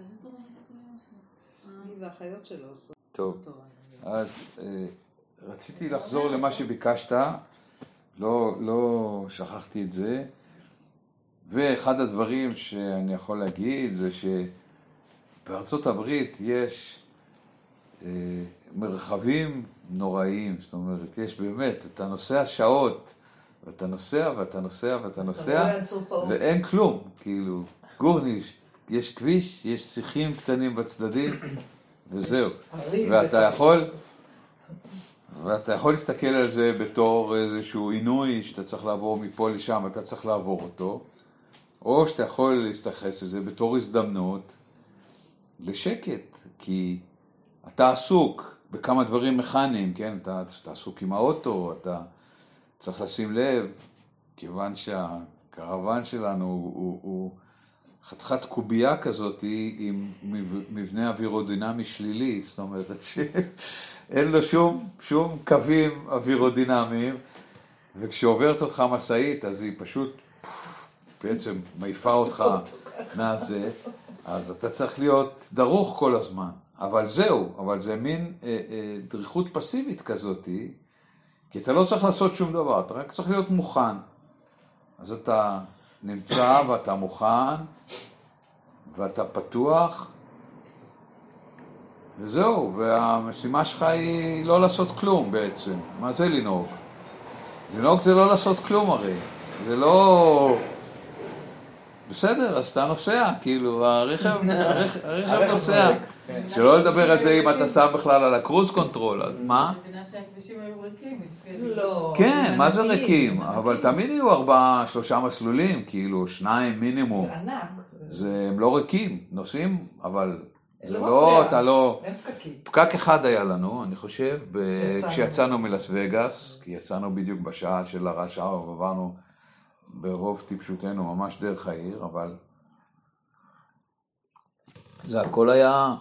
איזה עושים והאחיות שלו עושות. טוב. אז אה, רציתי לחזור למה שביקשת, לא, לא שכחתי את זה, ואחד הדברים שאני יכול להגיד זה שבארצות הברית יש אה, מרחבים נוראיים, זאת אומרת, יש באמת, אתה נוסע שעות, ואתה נוסע ואתה נוסע ואתה אתה נוסע, האור. ואין כלום, כאילו, גורניש, יש כביש, יש שיחים קטנים בצדדים, וזהו. ואתה. יכול, ואתה יכול להסתכל על זה בתור איזשהו עינוי שאתה צריך לעבור מפה לשם, אתה צריך לעבור אותו, או שאתה יכול להתייחס לזה בתור הזדמנות לשקט, כי אתה עסוק בכמה דברים מכניים, כן? אתה, אתה עסוק עם האוטו, אתה צריך לשים לב, כיוון שהקרוון שלנו הוא, הוא, הוא חתיכת קובייה כזאת עם מב- מבנה אווירודינמי שלילי, זאת אומרת שאין לו שום, שום קווים אווירודינמיים, וכשעוברת אותך משאית אז היא פשוט בעצם מעיפה אותך מהזה, אז אתה צריך להיות דרוך כל הזמן. אבל זהו, אבל זה מין אה, אה, דריכות פסיבית כזאתי, כי אתה לא צריך לעשות שום דבר, אתה רק צריך להיות מוכן. אז אתה נמצא ואתה מוכן, ואתה פתוח, וזהו, והמשימה שלך היא לא לעשות כלום בעצם. מה זה לנהוג? לנהוג זה לא לעשות כלום הרי. זה לא... בסדר, אז אתה נוסע, כאילו, הרכב, הרכב, נוסע. כן. שלא לדבר על זה אם אתה שם בכלל על ה cruise control, אז מה? אני מבינה שהכבישים היו ריקים. לא. כן, מה זה ריקים? אבל תמיד יהיו ארבעה, שלושה מסלולים, כאילו, שניים מינימום. זה ענק. זה, הם לא ריקים, נוסעים, אבל זה לא לא. אתה לא... אין פקקים. פקק אחד היה לנו, אני חושב, כשיצאנו. מלס וגאס, כי יצאנו בדיוק בשעה של הרעש האור, ועברנו ברוב טיפשותנו ממש דרך העיר, אבל זה הכל היה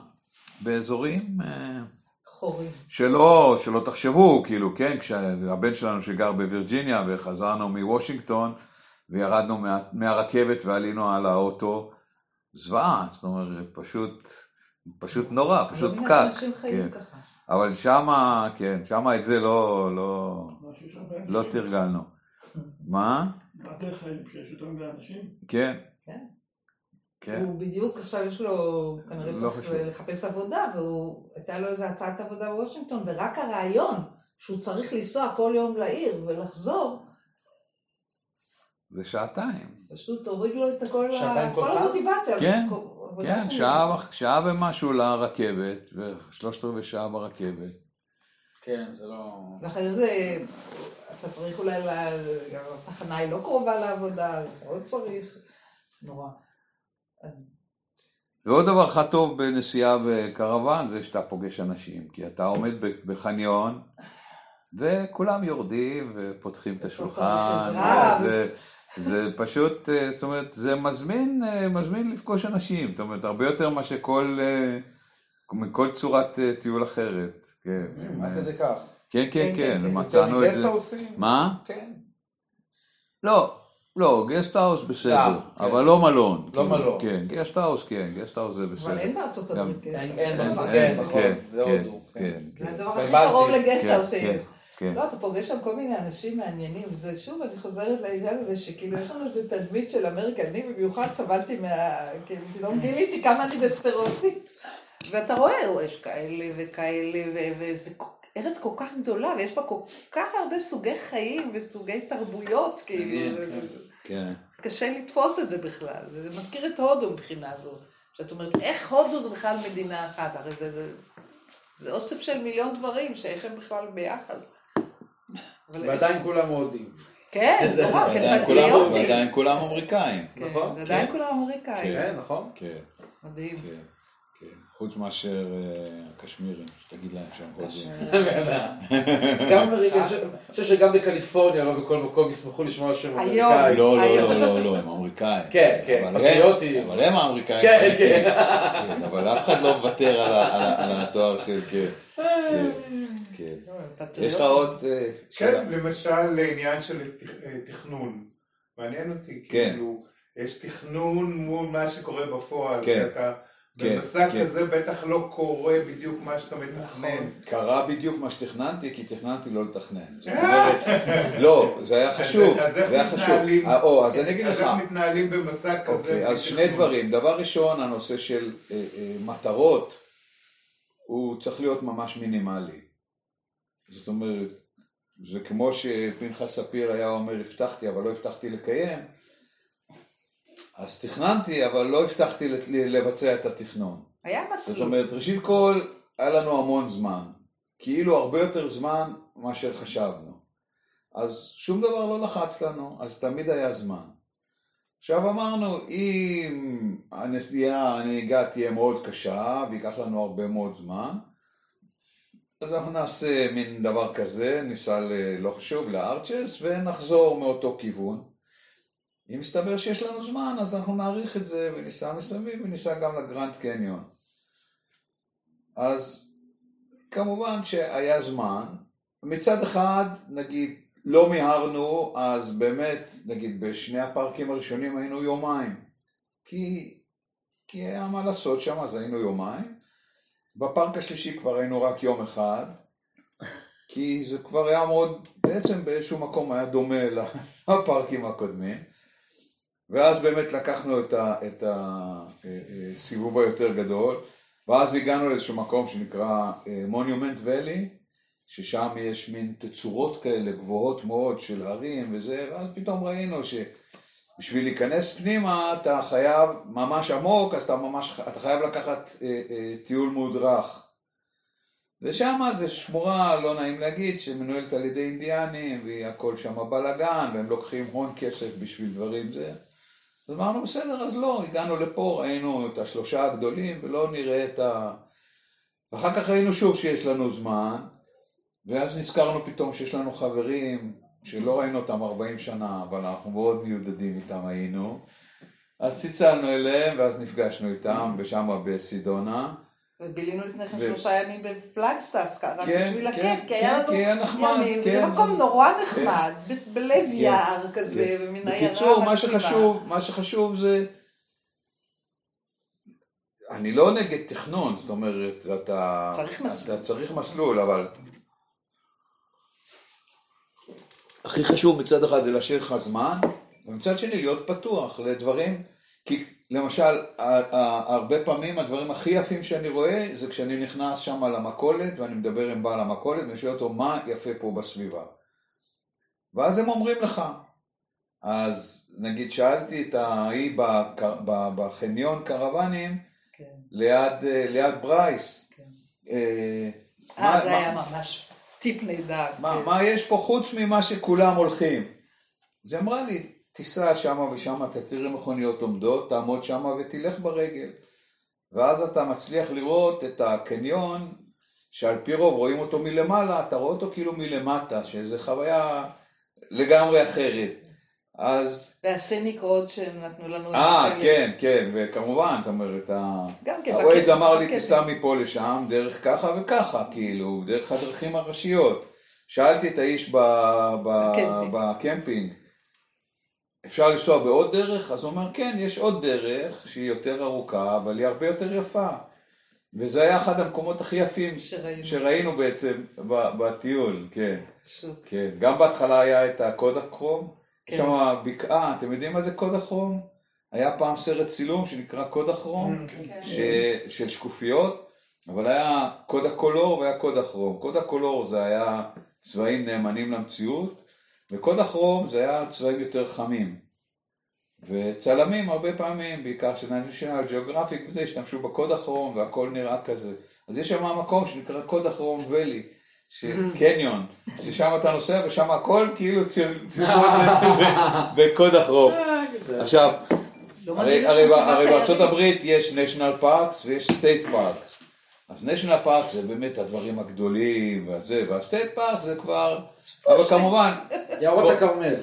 באזורים אה, חורים. שלא, שלא תחשבו, כאילו, כן, כשהבן שלנו שגר בווירג'יניה וחזרנו מוושינגטון וירדנו מה, מהרכבת ועלינו על האוטו, זוועה, זאת אומרת, פשוט, פשוט נורא, פשוט לא פקק. אנשים חיים כן. ככה. אבל שמה, כן, שמה את זה לא, לא, לא תרגלנו. מה? מה זה חיים כשיש יותר מדי אנשים? כן. כן. כן. הוא בדיוק עכשיו יש לו, כנראה לא צריך חשוב. לחפש עבודה, והייתה לו איזו הצעת עבודה בוושינגטון, ורק הרעיון שהוא צריך לנסוע כל יום לעיר ולחזור, זה שעתיים. פשוט הוריד לו את הכל, כל? המוטיבציה. כן, כן. שעה, שעה ומשהו לרכבת, ושלושת רבעי שעה ברכבת. כן, זה לא... ואחרי זה, אתה צריך אולי, התחנה היא לא קרובה לעבודה, אז עוד צריך, נורא. ועוד דבר אחד טוב בנסיעה בקרוון זה שאתה פוגש אנשים, כי אתה עומד בחניון וכולם יורדים ופותחים את השולחן. זה, זה פשוט, אה, זאת אומרת, זה מזמין, אה, מזמין לפגוש אנשים, זאת אומרת, הרבה יותר מאשר כל, אה, מכל צורת אה, טיול אחרת, כן, מה כדי כך? כן, כן, כן, כן, כן, מצאנו את זה? מה? כן. לא, לא, גסטהאוס בסדר, כן. אבל לא מלון, לא כאילו, מלון. כן, גסטהאוס כן, גסטהאוס זה בסדר. אבל אין בארצות הברית גסט. אין- אין. כן, נכון, כן, זה כן, הודו, כן, זה כן. הדבר הכי. קרוב לגסט כן, האוס כן, שיש. כן. לא, אתה פוגש שם כל מיני אנשים מעניינים, זה שוב, אני חוזרת לעניין הזה, שכאילו יש לנו איזה תדמית של אמריקה, אני במיוחד סבלתי מה... כאילו, פתאום גיליתי כמה אני בסטריאוטיפ. ואתה רואה, יש כאלה וכאלה, וזה ארץ כל כך גדולה, ויש בה כל כך הרבה סוגי חיים וסוגי תרבויות, כאילו, כן, כן. קשה לתפוס את זה בכלל. זה מזכיר את הודו מבחינה זו. שאת אומרת, איך הודו זה בכלל מדינה אחת? הרי זה, זה, זה אוסף של מיליון דברים, שאיך הם בכלל ביחד. ועדיין כולם הודים. כן, נורא, כן, ועדיין כולם- פטריוטים. ועדיין כולם אמריקאים. כן, נכון? כן. כולם אמריקאים. כן, נכון? כן, מדהים. כן, כן. חוץ מאשר אה, הקשמירים, שתגיד להם שהם. גם אמריקה, אני חושב- שגם בקליפורניה, לא בכל מקום, ישמחו לשמוע שהם. אמריקאים. לא, לא. לא, לא, לא, הם אמריקאים. כן, כן, פטריוטים. אבל הם האמריקאים. כן, האמיתיים. כן. כן, אבל אף אחד לא מוותר על התואר של כן. כן, כן. יש לך עוד אה, שאלה? כן, למשל לעניין של אה, תכנון. מעניין אותי, כן. כאילו, יש תכנון מול מה שקורה בפועל, כן. כן, במסע כן. כזה בטח לא קורה בדיוק מה שאתה מתכנן. קרה בדיוק מה שתכננתי, כי תכננתי לא לתכנן. זאת אומרת, לא, זה היה חשוב, זה היה חשוב. אה, או, אז אני אגיד לך. אז איך מתנהלים במסע כזה? אוקיי, אז שני? דברים. דבר ראשון, הנושא של אה, אה, מטרות, הוא צריך להיות ממש מינימלי. זאת אומרת, זה כמו שפנחס ספיר היה אומר, הבטחתי, אבל לא הבטחתי לקיים. אז תכננתי, אבל לא הבטחתי לבצע את התכנון. היה זאת מסלול. אומרת, ראשית כל, היה לנו המון זמן. כאילו הרבה יותר זמן מאשר חשבנו. אז שום דבר לא לחץ לנו, אז תמיד היה זמן. עכשיו אמרנו, אם הנסיעה, הנהיגה תהיה מאוד קשה, וייקח לנו הרבה מאוד זמן, אז אנחנו נעשה מין דבר כזה, ניסע ל... לא חשוב, לארצ'ס, ונחזור מאותו כיוון. אם מסתבר שיש לנו זמן, אז אנחנו נאריך את זה, וניסע מסביב, וניסע גם לגרנד קניון. אז כמובן שהיה זמן. מצד אחד, נגיד, לא מיהרנו, אז באמת, נגיד, בשני הפארקים הראשונים היינו יומיים. כי, כי היה מה לעשות שם, אז היינו יומיים. בפארק השלישי כבר היינו רק יום אחד, כי זה כבר היה מאוד, בעצם באיזשהו מקום היה דומה לפארקים הקודמים. ואז באמת לקחנו את ה- את הסיבוב היותר גדול, ואז הגענו לאיזשהו מקום שנקרא מוניומנט ואלי, ששם יש מין תצורות כאלה גבוהות מאוד של הרים וזה, ואז פתאום ראינו שבשביל להיכנס פנימה אתה חייב ממש עמוק, אז אתה ממש, אתה חייב לקחת אה, אה, טיול מודרך. ושם זה שמורה, לא נעים להגיד, שמנוהלת על ידי אינדיאנים, והכל שם בלאגן, והם לוקחים הון כסף בשביל דברים זה. אז אמרנו, בסדר, אז לא, הגענו לפה, ראינו את השלושה הגדולים, ולא נראה את ה... ואחר כך ראינו שוב שיש לנו זמן, ואז נזכרנו פתאום שיש לנו חברים, שלא ראינו אותם 40 שנה, אבל אנחנו מאוד מיודדים איתם היינו. אז צלצלנו אליהם, ואז נפגשנו איתם, ושם בסידונה. ובילינו לפני כן שלושה ימים בפלאגסטאף, רק כן, בשביל כן, הכיף, כי כן, היה לנו ימים, וזה מקום נורא נחמד, בלב יער כזה. ומין עיירה בקיצור, מה מקסימה. שחשוב, מה שחשוב זה... אני לא נגד תכנון, זאת אומרת, אתה... צריך מסלול. אתה צריך מסלול, אבל... הכי חשוב מצד אחד זה להשאיר לך זמן, ומצד שני להיות פתוח לדברים, כי למשל, הרבה פעמים הדברים הכי יפים שאני רואה זה כשאני נכנס שם למכולת ואני מדבר עם בעל המכולת ואני שואל אותו מה יפה פה בסביבה. ואז הם אומרים לך. אז נגיד שאלתי את ההיא בחניון קרוונים כן. ליד, אה, ליד ברייס. כן. אה, אה, מה- זה מה- היה ממש טיפ נהדר. מה, כן. מה יש פה חוץ ממה שכולם הולכים? אז היא אמרה לי, תיסע שמה ושמה, אתה תראה מכוניות עומדות, תעמוד שמה ותלך ברגל. ואז אתה מצליח לראות את הקניון, שעל פי רוב רואים אותו מלמעלה, אתה רואה אותו כאילו מלמטה, שזו חוויה לגמרי אחרת. אז, והסניק רוד שנתנו לנו. את אה. כן, כן, וכמובן, אתה אומר, את ה... גם כן, הווייז אמר לי. תיסע מפה לשם, דרך ככה וככה, כאילו, דרך הדרכים הראשיות. שאלתי את האיש בקמפינג. אפשר לנסוע בעוד דרך? אז הוא אומר, כן, יש עוד דרך שהיא יותר ארוכה, אבל היא הרבה יותר יפה. וזה היה אחד המקומות הכי יפים שראינו. שראינו בעצם בטיול, כן. פשוט. כן, גם בהתחלה היה את הקודק כרום, כן. שם בקעה, אתם יודעים מה זה קודק כרום? היה פעם סרט צילום שנקרא קודק כרום, ש... של שקופיות, אבל היה קוד הקולור והיה קוד הכרום. קוד הקולור זה היה צבעים נאמנים למציאות, וקוד הכרום זה היה צבעים יותר חמים. וצלמים הרבה פעמים, בעיקר של national geographic וזה, השתמשו בקוד הכרום והכל נראה כזה. אז יש שם מקום שנקרא קוד הכרום ואלי, קניון, ששם אתה נוסע ושם הכל כאילו זה בקוד הכרום. עכשיו, לא הרי, בארצות הברית יש national parks ויש state parks. אז national parks זה באמת הדברים הגדולים והזה, וה-state park זה כבר, אבל כמובן, יערות הכרמל.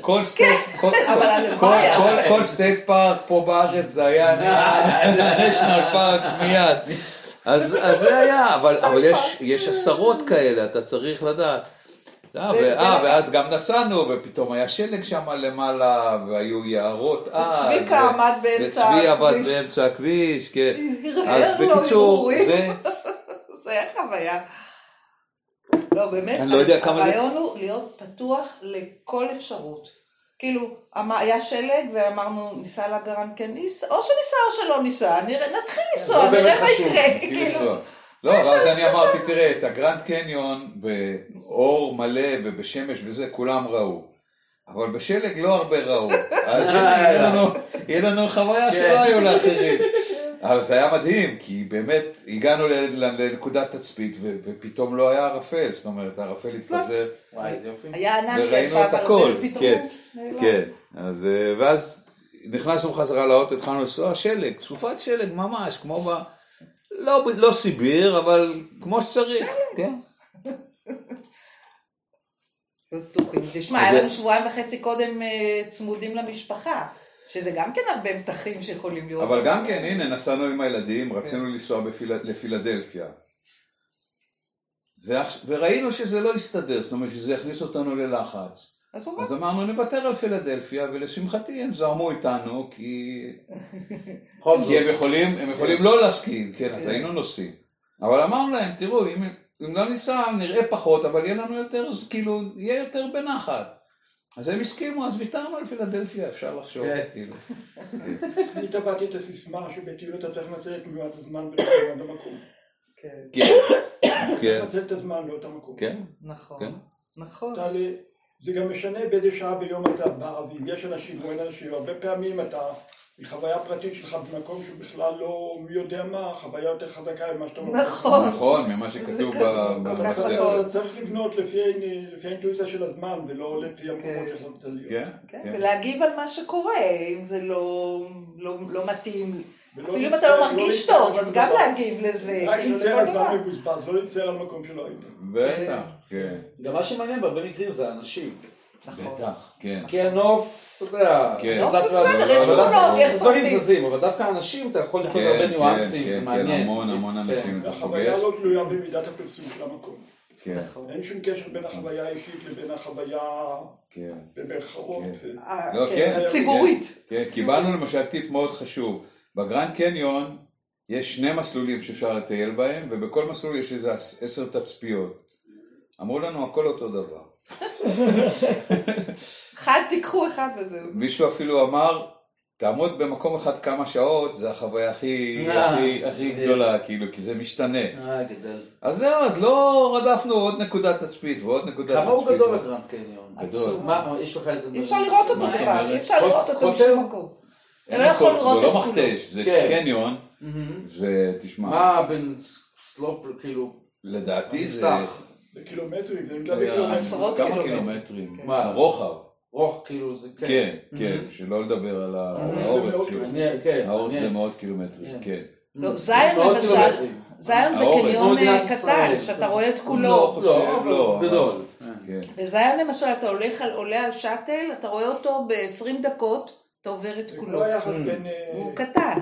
כל state park פה בארץ זה היה נראה national park מיד. אז, אז זה היה, אבל, אבל יש, יש עשרות כאלה, אתה צריך לדעת. אה, אה, לקח- ואז גם נסענו, ופתאום היה שלג שם למעלה, והיו יערות עד. וצביקה עמד באמצע וצבי עבד הכביש. באמצע הכביש, כן. הרהר אז לו בקיצור, הרהורים. זה... זה היה חוויה. לא, באמת, אני לא יודע כמה זה- הרעיון הוא להיות פתוח לכל אפשרות. כאילו, אמר- היה שלג ואמרנו, ניסע לגרן כן ניסע, או שניסע או שלא ניסע, נתחיל לנסוע, זה באמת נראה מה יקרה. כאילו. לנסוע. לא, ואז אני אמרתי, תראה, את הגרנד קניון באור מלא ובשמש וזה, כולם ראו. אבל בשלג לא הרבה ראו. אז יהיה לנו- יהיה לנו חוויה שלא היו לאחרים. אבל זה היה מדהים, כי באמת הגענו ל- ל- לנקודת תצפית ופתאום לא היה ערפל, זאת אומרת, הערפל התפזר. וואי, איזה יופי. היה ענן וראינו שישב את על הכל, זה, פתאום כן. כן. אז, אה, ואז נכנסנו חזרה לאוטו, התחלנו לנסוע שלג, סופת שלג ממש, כמו ב... לא, לא סיביר, אבל כמו שצריך. כן. בטוחים. תשמע, היה זה- לנו שבועיים וחצי קודם אה, צמודים למשפחה, שזה גם כן הרבה מתחים שיכולים להיות. אבל גם כן, הנה, נסענו עם הילדים, רצינו לנסוע בפיל... לפילדלפיה. ואח- וראינו שזה לא יסתדר, זאת אומרת שזה יכניס אותנו ללחץ. אז אז אמרנו, נוותר על פילדלפיה, ולשמחתי הם זרמו איתנו, כי... כי הם יכולים, הם יכולים לא להסכים, כן, אז היינו נוסעים. אבל אמרנו להם, תראו, אם, אם לא ניסע, נראה פחות, אבל יהיה לנו יותר, כאילו, יהיה יותר בנחת. אז הם הסכימו, אז ויתרנו על פילדלפיה, אפשר לחשוב, כן. כאילו. אני טבעתי את הסיסמה שבטיול אתה צריך לנצל את מיועד הזמן ולא במקום. כן, כן, כן, לנצל את הזמן לאותו מקום. כן, נכון, כן. נכון. זה גם משנה באיזה שעה ביום אתה בא, אז אם יש אנשים או אין אנשים, הרבה פעמים אתה, מחוויה פרטית שלך במקום שבכלל לא מי יודע מה, חוויה יותר חזקה ממה שאתה אומר. נכון. נכון, ממה שכתוב ב- כל כך בספר. נכון. אתה צריך לבנות לפי האינטואיציה של הזמן, ולא לפי המקומות שהחלטת להיות. כן, כן, כן. ולהגיב על מה שקורה, אם זה לא, לא, לא מתאים. אפילו אם אתה לא לא מרגיש טוב, אז גם. להגיב לזה, רק כאילו על זמן דבר. מבוזבז, לא להצטער על מקום שלא היית. בטח, כן, גם מה שמעניין בהרבה מקרים זה האנשים. בטח, כן. כי הנוף, אתה יודע, כן. זה בסדר, אבל יש דווקא- תמונות, יש דברים. זזים, אבל דווקא האנשים, אתה יכול לקרוא כן, הרבה כן, ניואנסים, כן, זה כן, מעניין. המון, המון כן. אנשים. אתה והחוויה פוגש? לא תלויה במידת הפרסום של המקום. כן, אין שום קשר בין החוויה האישית לבין החוויה כן. במרכאות. אה, לא, כן, כן. הציבורית. כן, קיבלנו למשל טיפ מאוד חשוב. בגרנד קניון יש שני מסלולים שאפשר לטייל בהם, ובכל מסלול יש איזה עש- עשר תצפיות. אמרו לנו הכל אותו דבר. אחד תיקחו אחד וזהו. מישהו אפילו אמר, תעמוד במקום אחד כמה שעות, זה החוויה הכי, אה, הכי, הכי. גדולה, כאילו, כי זה משתנה. אה. אז זהו, אז לא רדפנו עוד נקודת תצפית ועוד נקודת תצפית. כמה הוא גדול הגרנד קניון? גדול. מה, יש לך איזה... אי אפשר לראות אותו אומרת? אי אפשר לראות אותו? בשום מקום. אתה לא יכול זה לא. מכתש, זה כן. קניון, ותשמע, מה בין סלופ, כאילו... לדעתי זה נפתח. בקילומטרים, זה נמצא היה בקילומטרים. עשרות כמה קילומטרים. קילומטרים, מה? רוחב, רוח, כאילו, זה... כן, כן, שלא לדבר על זה האורך, מעניין, כן, האורך זה. מאות קילומטרים, כן. כן. לא, זיון למשל. זיון זה. קניון מדינת אה. קטן, שאתה רואה את לא כולו. לא, לא, גדול. כן. בזיון למשל, אתה עולה על שאטל, אתה רואה אותו ב-20 דקות, אתה עובר את כולו. היחס בין אה, הוא קטן.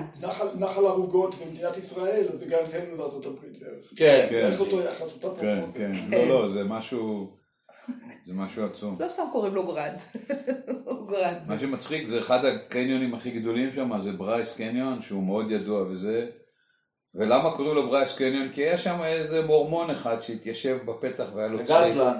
נחל- ערוגות ומדינת ישראל, אז זה גם כן בארצות הברית בערך. כן. כן. איך אותו יחס, אותה כן, פרופורציה. כן, לא, לא, זה משהו, זה משהו עצום. לא סתם קוראים לו גרנד. גרנד. מה שמצחיק זה אחד הקניונים הכי גדולים שם, זה ברייס קניון, שהוא מאוד ידוע וזה. ולמה קוראים לו ברייס קניון? כי היה שם איזה מורמון אחד שהתיישב בפתח והיה לו צריף. גזלן.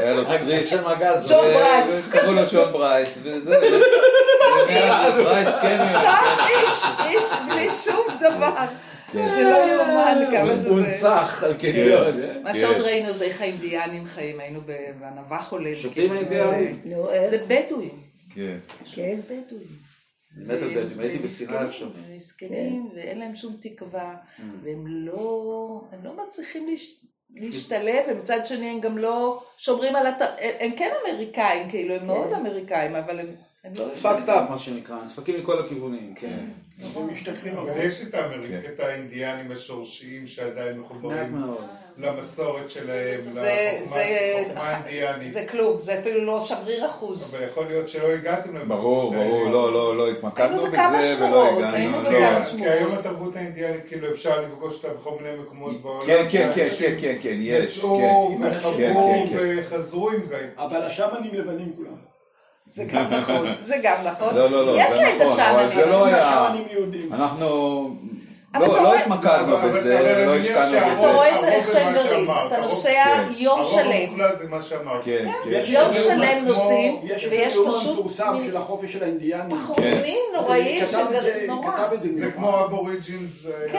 היה לו רק צריף. שם הגזלן. ג'ון ברייס. וקראו לו ג'ון ברייס, וזה, ברייס קניון. סתם איש, איש בלי שום דבר. זה לא יאומן כמה שזה... מונצח על קניון. מה כן. שעוד ראינו זה איך האינדיאנים חיים, היינו ב- בענווה חולבת. שותים האינדיאנים? נו, אה, זה בדואים. כן. כן, בדואים. מת על בדואים, הייתי בסיני עכשיו. ומסכנים, ואין להם שום תקווה, והם לא, הם לא מצליחים להש- להשתלב, ומצד שני הם גם לא שומרים על הת... הם הם כן אמריקאים, כאילו, הם מאוד אמריקאים, אבל הם הם לא... up מה שנקרא, נדפקים מכל הכיוונים, כן. הם משתכרים אבל הרבה. יש את האמריק- את האינדיאנים השורשיים שעדיין מחוברים. למסורת שלהם, לחוכמה האינדיאנית. זה כלום, זה אפילו לא שבריר אחוז. אבל יכול להיות שלא הגעתם לתרבות ברור. ברור, לא, לא, לא התמקדנו בזה ולא הגענו. לא. כן. כי היום התרבות האינדיאנית, כאילו אפשר לפגוש אותה בכל מיני מקומות בעולם. כן, כן, כן, כן, כן, כן, יש, נסעו כן. כן, כן. וחזרו עם זה. אבל השמנים לבנים כולם. זה גם נכון, זה גם נכון. לא, לא, לא, יש זה לי את נכון, אבל השאננים. זה לא היה... אנחנו לא לא התמקדנו בזה, לא השקענו בזה. אתה רואה את הרוב איך שהם גרים, אתה הרוב- נוסע כן. יום הרוב שלם, המוחלט זה מה שאמרת. כן, כן. יום את שלם נוסעים, יש את ויש פשוט המפורסם מין- של החופש של האינדיאנים. בחורים נוראים כתב את זה- שגרים נורא. את זה. כמו אבוריג'ינס. כן,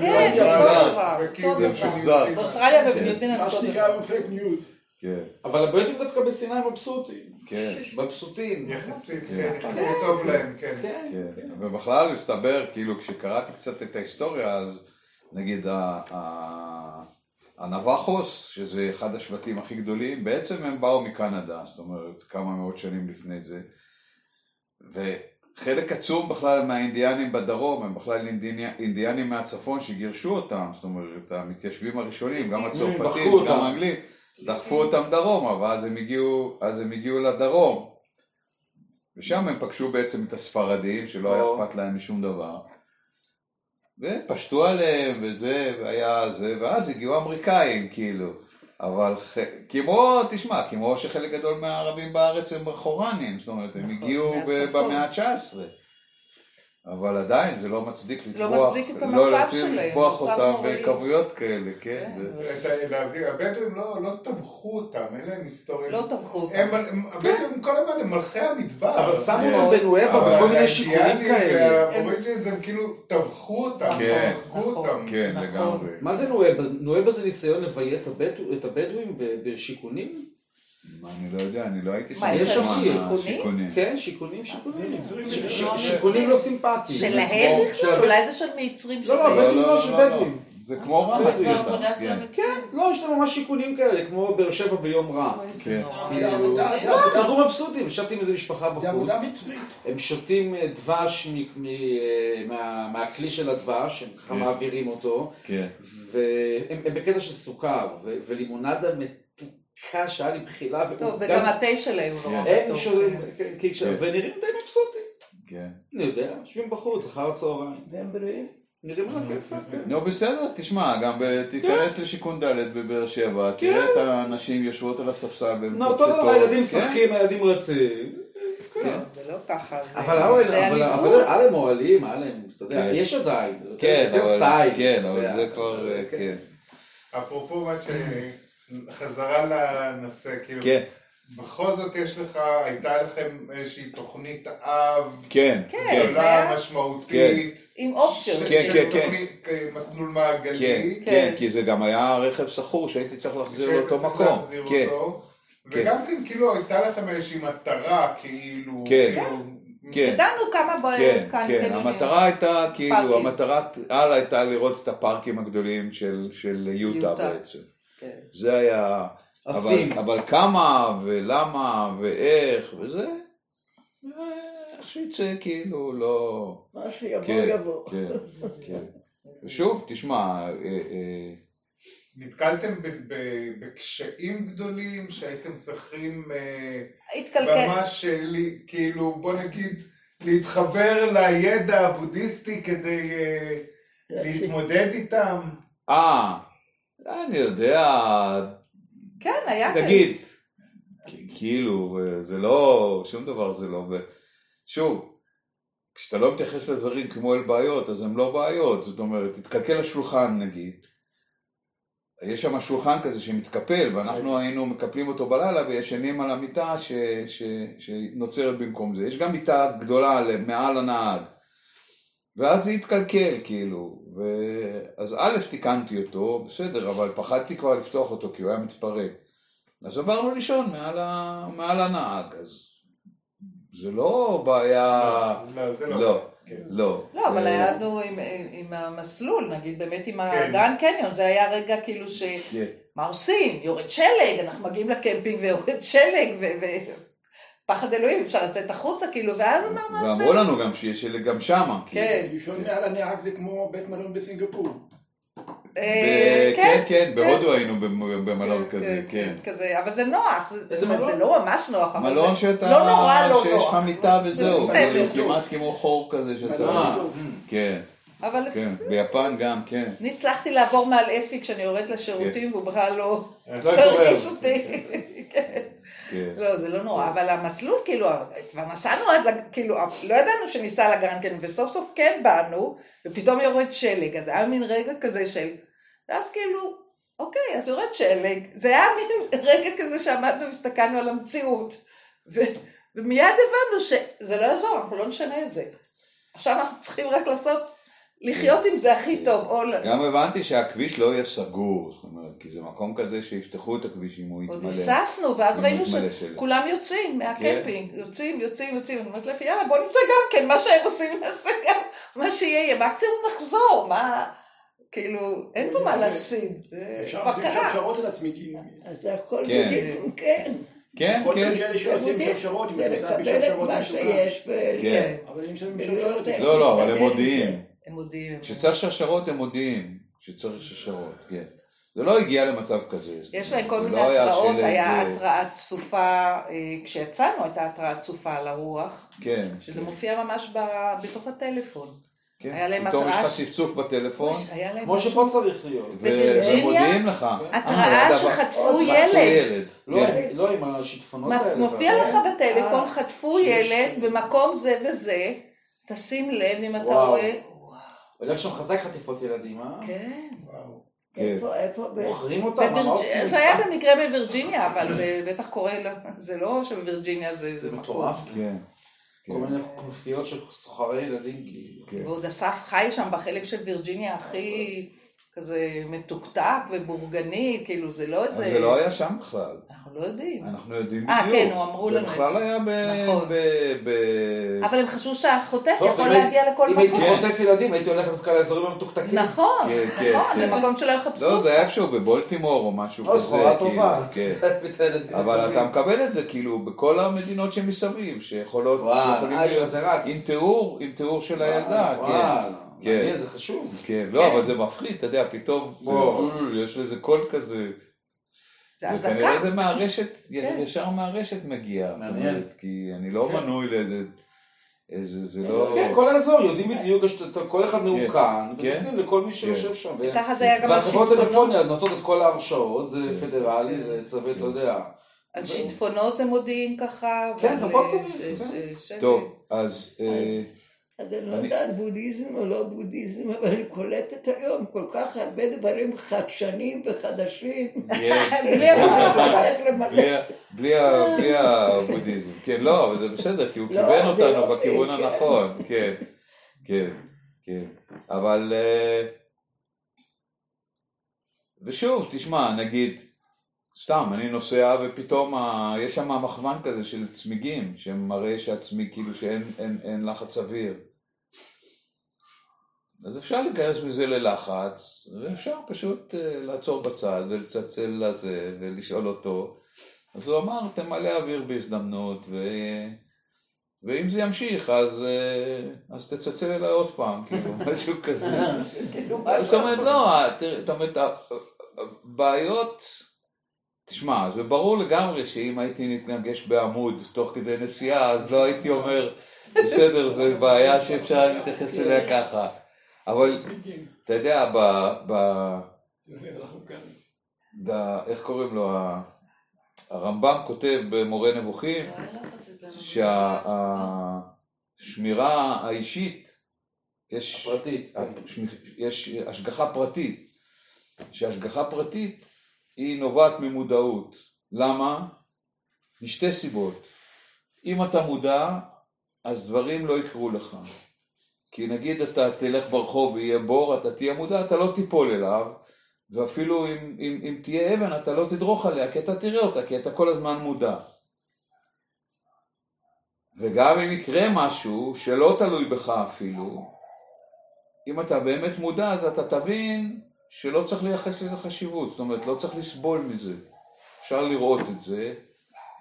כן, זה. דבר, וכאילו אותו זה. מפוזר. באוסטרליה כן. ובניו מה שנקרא פייק ניוז. כן, אבל הבדואים דווקא בסיני מבסוטים. כן. מבסוטים. יחסית, כן. כן, יחסית טוב להם, כן. כן. כן, ובכלל הסתבר, כאילו כשקראתי קצת את ההיסטוריה, אז נגיד ה- ה- הנבחוס, שזה אחד השבטים הכי גדולים, בעצם הם באו מקנדה, זאת אומרת כמה מאות שנים לפני זה, וחלק עצום בכלל מהאינדיאנים בדרום הם בכלל אינדיאני- אינדיאנים מהצפון שגירשו אותם, זאת אומרת המתיישבים הראשונים, גם הצרפתים. גם האנגלים, דחפו אותם דרומה, ואז הם הגיעו, אז הם הגיעו לדרום. ושם הם פגשו בעצם את הספרדים, שלא היה. אכפת להם משום דבר. ופשטו עליהם וזה, והיה זה, ואז הגיעו האמריקאים, כאילו. אבל ח... כמו, תשמע, כמו שחלק גדול מהערבים בארץ הם חורנים, זאת אומרת, הם הגיעו ב- מהצפון. במאה ה-19. אבל עדיין זה לא מצדיק לא לטבוח, מצדיק את לא המצב רוצים שלהם, לטבוח אותם. בכמויות כאלה, כן? כן. הבדואים לא לא טבחו אותם, אין להם היסטוריה. לא טבחו אותם. הם- הבדואים כל הזמן הם מלכי המדבר. אבל שמו כן. אותם בנואבה בכל מיני שיקולים כאלה. והאבוריג'ינס הם כאילו טבחו אותם, כן. מחקו נכון. אותם. כן, נכון. לגמרי. מה זה נואבה? נואבה זה ניסיון לביית את הבדו- את הבדואים בשיכונים? מה, אני לא יודע, אני לא הייתי מה, יש שם שיכונים? כן, שיכונים, שיכונים. ולבנון. שיכונים לא סימפטיים. שלהם כמו- בכלל? אולי זה של מצרים לא, לא. בדואים לא, של בדואים. זה כמו רמת זה עבודה של כן. לא, יש להם ממש שיכונים כאלה, כמו באר שבע ביום רע. כן. לא, עבודה- אנחנו מבסוטים, ישבתי עם איזה משפחה זה בחוץ. עבודה מצרית. הם שותים אה, דבש מ- מ- אה, מה- מהכלי של הדבש, הם ככה כן. מעבירים אותו, כן. והם הם בקטע של סוכר, ולימונדה מתוקה שהיה לי בחילה. טוב, זה גם- התה שלהם נורא הם טוב. שורים, כן, כי- כן. ונראים די מבסוטים. כן. אני יודע, יושבים בחוץ, אחר הצהריים. והם בריאים. נראים על הכיפה, כן. נו בסדר, תשמע, גם תיכנס לשיכון ד' בבאר שבע, תראה את הנשים יושבות על הספסל נו, דבר, ומפטפטות. הילדים כן, משחקים, הילדים רצים. לא, זה לא ככה. אבל היה להם אוהלים, היה להם, אתה יודע, כן. יש עדיין. כן, יותר אבל- סטייל. כן. זה כבר, כן. אפרופו מה ש... חזרה לנושא, כאילו, כן, בכל זאת יש לך, הייתה לכם איזושהי תוכנית אב כן, כן. כן, גדולה, היה- משמעותית, עם אופציות. ש- כן, כן, כן. אה, מסלול מעגלי, כן, כן, כי זה גם היה רכב שכור שהייתי צריך להחזיר לאותו מקום. להחזיר כן, אותו, כן. וגם כן, כאילו, הייתה לכם איזושהי מטרה, כאילו, כן. כאילו, כן. ידענו כמה ב- כן, כאן כן, קניונים. המטרה הייתה, כאילו, פארקים. המטרת על הייתה לראות את הפארקים הגדולים של, של יוטה יוטה. בעצם. כן. זה היה, אבל, עפים. אבל כמה ולמה ואיך וזה, איך שיצא כאילו לא... מה שיבוא כן, יבוא. כן, כן. ושוב, תשמע, אה, אה, נתקלתם ב- ב- בקשיים גדולים שהייתם צריכים אה, התקלקל. ממש אה, כאילו בוא נגיד להתחבר לידע הבודהיסטי כדי אה, להתמודד איתם. אה, אני יודע, כן, היה כזה. נגיד, כ- כאילו, זה לא, שום דבר זה לא, שוב, כשאתה לא מתייחס לדברים כמו אל בעיות, אז הם לא בעיות, זאת אומרת, תתקלקל השולחן נגיד, יש שם שולחן כזה שמתקפל, ואנחנו היינו מקפלים אותו בלילה וישנים על המיטה ש, ש, שנוצרת במקום זה. יש גם מיטה גדולה מעל הנהג, ואז זה התקלקל, כאילו, ו... אז א', תיקנתי אותו, בסדר, אבל פחדתי כבר לפתוח אותו כי הוא היה מתפרק. אז עברנו לישון מעל, ה... מעל הנהג, אז זה לא בעיה... לא, זה לא. לא, כן. לא. לא, אבל אה, היה לנו עם, עם המסלול, נגיד, באמת עם כן. הגרנד קניון, זה היה רגע כאילו ש... כן. מה עושים? יורד שלג, אנחנו מגיעים לקמפינג ויורד שלג, ו... פחד אלוהים, אפשר לצאת החוצה, כאילו, ואז אמרנו, ואמרו לנו גם שיש אלה גם שמה. כאילו. כן, לישון מעל הנהג זה כמו בית מלון בסינגפור. אה, ב- כן, כן, בהודו היינו במ- במלון כן, כזה, כן. כזה, אבל זה נוח, זה- לא ממש נוח, מלון שאתה, לא נורא לא שיש נוח. לך מיטה זה וזהו, בסדר. כאילו, כמעט כמו חור כזה שאתה, טוב. כן, אבל כן, ביפן גם, כן. אני הצלחתי לעבור מעל אפי כשאני יורדת לשירותים, והוא בכלל לא לא לא. הרגיש אותי. כן. כן. לא, זה לא נורא, אבל המסלול, כאילו, כבר נסענו עד, כאילו, לא ידענו שניסע לגרנקן, וסוף סוף כן באנו, ופתאום יורד שלג, אז היה מין רגע כזה של, ואז כאילו, אוקיי, אז יורד שלג, זה היה מין רגע כזה שעמדנו והסתכלנו על המציאות, ו, ומיד הבנו שזה לא יעזור, אנחנו לא נשנה את זה. עכשיו אנחנו צריכים רק לעשות, לחיות עם זה הכי טוב, או... גם הבנתי שהכביש לא יהיה סגור, זאת אומרת, כי זה מקום כזה שיפתחו את הכביש אם הוא עוד יתמלא. היססנו, ואז ראינו. שכולם יוצאים מהקמפינג, יוצאים, יוצאים, יוצאים, אני אומרת לפי יאללה בוא נעשה גם כן, מה שהם עושים נעשה גם, מה שיהיה יהיה, מקסימום נחזור, מה, כאילו, אין פה מה להפסיד, זה אפשר כבר קרה. שרשרות על הצמיגים. אז זה הכל כן. בודהיזם, כן. כן, כן. זה שם לקבל את מה. שיש. ו- כן. אבל אם שמים שרשרת, איך לא, לא, אבל הם מודיעים. מודיעים. כשצריך שרשרות הם מודיעים, כשצריך שרשרות, כן. זה לא הגיע למצב כזה. יש להם כל מיני לא היה התראות, היה אה, התראת סופה, אה, כשיצאנו הייתה התראת סופה על הרוח, כן. שזה מופיע ממש ב- בתוך הטלפון. כן. היה להם פתאום יש התראה לך צפצוף בטלפון, כמו שפה צריך להיות. ומודיעים לך. התראה אה, שחטפו דבר- ילד. לא, כן. לא עם השיטפונות האלה. מופיע לך בטלפון, חטפו ילד במקום זה וזה, תשים לב אם אתה. רואה. הולך שם חזק חטיפות ילדים, אה? כן. כן. איפה, איפה, ב- מוכרים אותם, מה עושים? זה היה במקרה בווירג'יניה, אבל זה בטח קורה, זה לא שבווירג'יניה זה זה זה מקום. מטורף. זה. כן. כל מיני כנופיות של סוחרי ילדים, כאילו. כן. ועוד אסף חי שם בחלק של וירג'יניה הכי כזה מתוקתק ובורגני, כאילו זה לא איזה... זה לא היה שם בכלל. אנחנו לא יודעים. אנחנו יודעים אה, בדיוק. כן, הוא אמרו לנו. זה בכלל היה ב... נכון. ב- ב- אבל הם חשבו שהחוטף יכול להגיע לכל אם הייתי מקום. חוטף ילדים, הייתי הולך דווקא לאזורים המתוקתקים. נכון, כן, כן, נכון, כן. למקום שלא יחפשו. לא, זה היה איפשהו בבולטימור או משהו כזה. סחורה כאילו, טובה. כן. אבל. אתה מקבל את זה כאילו בכל המדינות שמסביב, שיכולות, וואו, אה, להיות, זה רץ. עם תיאור, עם תיאור של הילדה, כן, מעניין, כן, זה חשוב. כן, לא, אבל זה מפחיד, אתה יודע, פתאום, זה- וואו. יש לזה קול כזה, זה וכנראה אזעקה. זה מהרשת, כן. ישר מהרשת מגיע, מעניין. אומרת, כי אני לא מנוי לאיזה, איזה, זה לא, כן, כל האזור יודעים בדיוק, כל אחד כן. ונותנים לכל מי שיושב שם. וככה זה היה גם על והחברות שיטפונות. טלפוניה נותנות את כל ההרשאות, זה פדרלי, זה צווי, אתה יודע. על שיטפונות הם מודיעים ככה. כן, גם פה אה, צריך, כן. שלג. טוב, אז, אה, אז- אני לא יודעת בודהיזם או לא בודהיזם, אבל אני קולטת היום כל כך הרבה דברים חדשניים וחדשים. בלי הבודהיזם. כן, לא, אבל זה בסדר, כי הוא לא, כיוון אותנו בכיוון כן. הנכון. כן, כן, כן. אבל... אה, ושוב, תשמע, נגיד, סתם, אני נוסע ופתאום ה- יש שם מכוון כזה של צמיגים, שמראה שהצמיג, כאילו שאין אין, אין לחץ אוויר. אז אפשר להיכנס מזה ללחץ, ואפשר פשוט אה, לעצור בצד ולצלצל לזה ולשאול אותו. אז הוא אמר, תמלא אוויר בהזדמנות, ו... ואם זה ימשיך, אז, אה, אז תצלצל אליי עוד פעם, כאילו, משהו כזה. כאילו, מה זאת אומרת? לא, תראה, זאת אומרת, הבעיות, תשמע, זה ברור לגמרי שאם הייתי מתנגש בעמוד תוך כדי נסיעה, אז לא הייתי אומר, בסדר, זו בעיה שאפשר להתייחס אליה ככה. אבל, אתה יודע, ב... ב... איך קוראים לו? הרמב"ם כותב במורה נבוכים, שהשמירה האישית, יש, פרטית. יש השגחה פרטית, שהשגחה פרטית היא נובעת ממודעות. למה? משתי סיבות. אם אתה מודע, אז דברים לא יקרו לך. כי נגיד אתה תלך ברחוב ויהיה בור, אתה תהיה מודע, אתה לא תיפול אליו, ואפילו אם, אם, אם תהיה אבן אתה לא תדרוך עליה, כי אתה תראה אותה, כי אתה כל הזמן מודע. וגם אם יקרה משהו שלא תלוי בך אפילו, אם אתה באמת מודע אז אתה תבין שלא צריך לייחס לזה חשיבות, זאת אומרת לא צריך לסבול מזה. אפשר לראות את זה,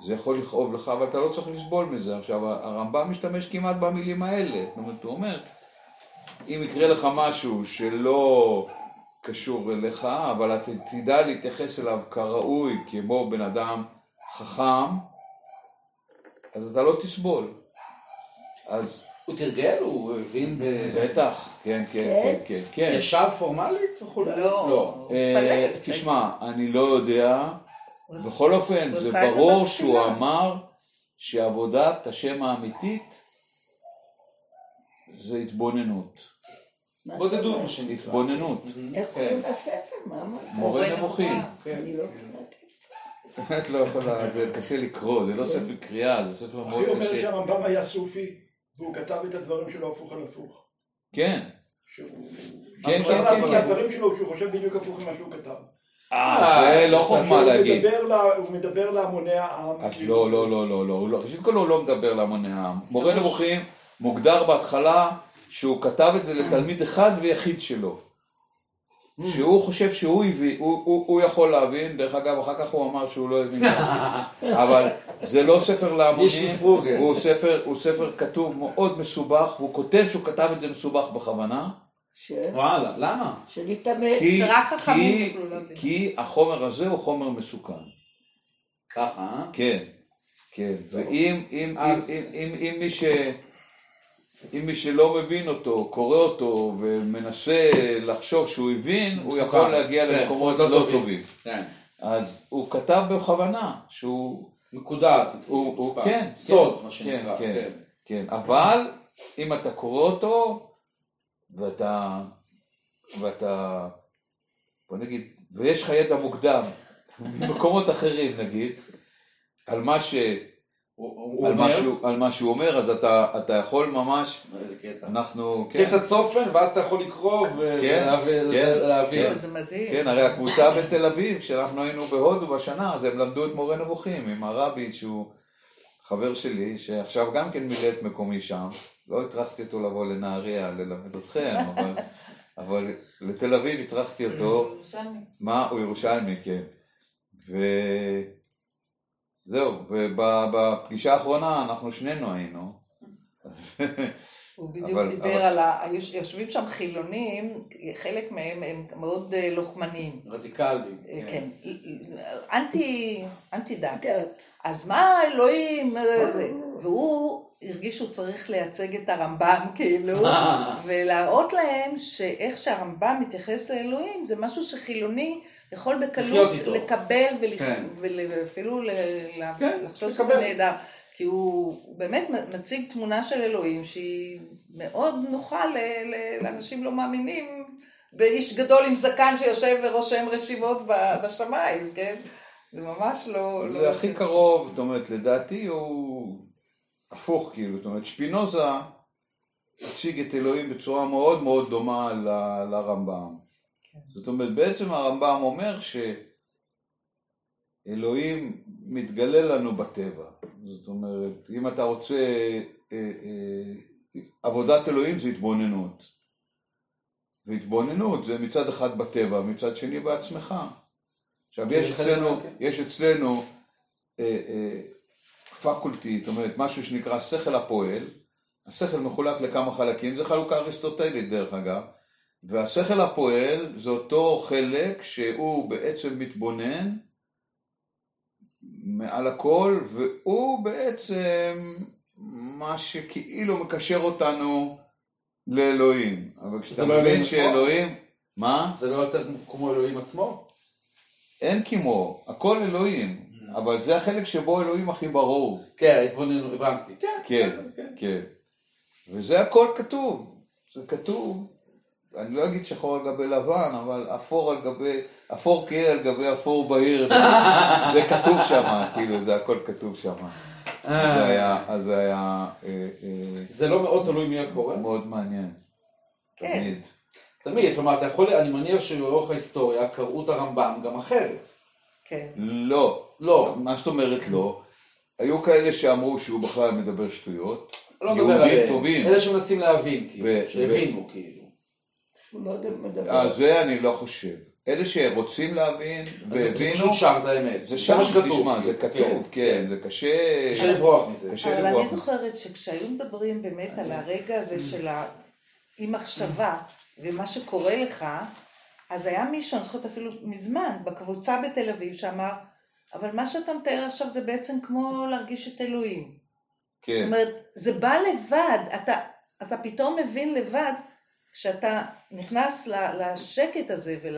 זה יכול לכאוב לך, אבל אתה לא צריך לסבול מזה. עכשיו, הרמב"ם משתמש כמעט במילים האלה. זאת אומרת, הוא אומר, אם יקרה לך משהו שלא קשור אליך, אבל אתה תדע להתייחס אליו כראוי, כמו בן אדם חכם, אז אתה לא תסבול. אז הוא תרגל? הוא הבין ב... בטח, כן, כן, כן, כן, כן. ישב פורמלית וכולי? לא. לא. אה. תשמע, אני לא יודע, בכל אופן, זה ברור. שהוא אמר שעבודת השם האמיתית זה התבוננות. בודדות מה שנקרא. התבוננות. איך קוראים לספר? מה אמרת? מורה נבוכים. אני לא קראתי. את לא יכולה, זה קשה לקרוא, זה לא ספר קריאה, זה ספר מאוד אחי אומר קשה. שהרמב"ם היה סופי, והוא כתב את הדברים שלו הפוך על הפוך. כן, שהוא... כן, כן, כן, כן. מהדברים שלו שהוא חושב בדיוק הפוך ממה שהוא כתב. אה, זה לא חוכמה הוא להגיד. הוא מדבר להמוני העם. אז כאילו. לא, לא, לא, לא, לא, הוא לא, ראשית כל הוא לא מדבר להמוני העם. מורה נבוכים מוגדר בהתחלה שהוא כתב את זה לתלמיד אחד ויחיד שלו. שהוא חושב שהוא הביא, הוא, הוא, הוא יכול להבין, דרך אגב, אחר כך הוא אמר שהוא לא הבין, אבל זה לא ספר להמונים. הוא ספר, הוא ספר כתוב מאוד מסובך, והוא כותב שהוא כתב את זה מסובך בכוונה, ש- וואלה, למה? שנתאמץ. כי, שרק חכמים כי, יוכלו להבין. כי החומר הזה הוא חומר מסוכן. ככה, אה? כן, כן, ואם אם, אם, אם, אם, אם מי ש... אם מי שלא מבין אותו, קורא אותו ומנסה לחשוב שהוא הבין, הוא. יכול להגיע כן, למקומות לא לא טובים. כן. אז הוא כתב בכוונה שהוא... מקודד. הוא. כן, סוד, כן, מה שנקרא. כן, אבל אם אתה קורא אותו ואתה, ואתה, בוא נגיד, ויש לך ידע מוקדם במקומות אחרים נגיד, על מה, ש, הוא- על מה, אומר, שהוא, על מה שהוא אומר, אז אתה, אתה יכול ממש. אנחנו, צריך כן, את הצופן, ואז אתה יכול לקרוא כן, ולהבין. כן. כן. זה מדהים. כן, הרי הקבוצה בתל אביב, כשאנחנו היינו בהודו בשנה, אז הם למדו את מורה נבוכים עם הרבי, שהוא חבר שלי, שעכשיו גם כן מילא את מקומי שם. לא הטרחתי אותו לבוא לנהריה ללמד אתכם, אבל, אבל לתל אביב הטרחתי אותו. ירושלמי. מה? הוא ירושלמי, כן. וזהו, ובפגישה האחרונה אנחנו שנינו היינו. הוא בדיוק אבל- דיבר אבל- על ה... היוש- יושבים שם חילונים, חלק מהם הם מאוד אה, לוחמנים. רדיקלי. אה, כן. אנטי, אנטי דת. דת. אז מה אלוהים, אה, זה? והוא הרגיש שהוא צריך לייצג את הרמב"ם, כאילו, ולהראות להם שאיך שהרמב"ם מתייחס לאלוהים, זה משהו שחילוני יכול בקלות. לקבל, כן. ואפילו כן, לחשוב שזה. נהדר. כי הוא באמת מציג תמונה של אלוהים שהיא מאוד נוחה ל- לאנשים לא מאמינים באיש גדול עם זקן שיושב ורושם רשימות בשמיים, כן? זה ממש לא... זה לא- הכי קרוב, זאת אומרת, לדעתי הוא הפוך, כאילו, זאת אומרת, שפינוזה הציג את אלוהים בצורה מאוד מאוד דומה ל- לרמב"ם. זאת אומרת, בעצם הרמב"ם אומר שאלוהים מתגלה לנו בטבע. זאת אומרת, אם אתה רוצה, אה, אה, עבודת אלוהים זה התבוננות. והתבוננות זה מצד אחד בטבע, מצד שני בעצמך. עכשיו, יש אצלנו, כן. יש אצלנו אה, אה, פקולטי, זאת אומרת, משהו שנקרא שכל הפועל. השכל מחולק לכמה חלקים, זה חלוקה אריסטוטלית דרך אגב. והשכל הפועל זה אותו חלק שהוא בעצם מתבונן מעל הכל, והוא בעצם מה שכאילו מקשר אותנו לאלוהים. אבל כשאתה לא מבין עצמו? שאלוהים... מה? זה לא יותר כמו אלוהים עצמו? אין כמו, הכל אלוהים, אבל זה החלק שבו אלוהים הכי ברור. כן, התבוננו, הבנתי. כן, כן, בסדר, כן. וזה הכל כתוב. זה כתוב, אני לא אגיד שחור על גבי לבן, אבל אפור על גבי, אפור כהה על גבי אפור בהיר. זה כתוב שם, כאילו, זה הכל כתוב שם. זה היה, אז זה היה אה, אה, זה לא מאוד תלוי מי הקורא? מאוד מעניין. כן. תמיד. תמיד, כלומר, אתה יכול, אני מניח שלאורך ההיסטוריה קראו את הרמב"ם גם אחרת. כן. לא. לא. מה זאת אומרת לא? היו כאלה שאמרו שהוא בכלל מדבר שטויות. לא מדבר יהודים עליהם. טובים. אלה שמנסים להבין, כאילו, שהבינו, כאילו. שהוא לא יודע מדבר. אה, זה אני לא חושב. אלה שרוצים להבין, אז זה והבינו, פשוט שם, זה האמת. זה זה שם, תשמע, זה כן, כתוב, כן, זה קשה, קשה לברוח מזה. קשה אבל אני. זוכרת שכשהיו מדברים באמת על הרגע הזה של האי מחשבה ומה שקורה לך, אז היה מישהו, אני זוכרת אפילו מזמן, בקבוצה בתל אביב, שאמר, אבל מה שאתה מתאר עכשיו זה בעצם כמו להרגיש את אלוהים. זאת כן, אומרת, זה בא לבד, אתה, אתה פתאום מבין לבד, כשאתה נכנס לשקט הזה ול,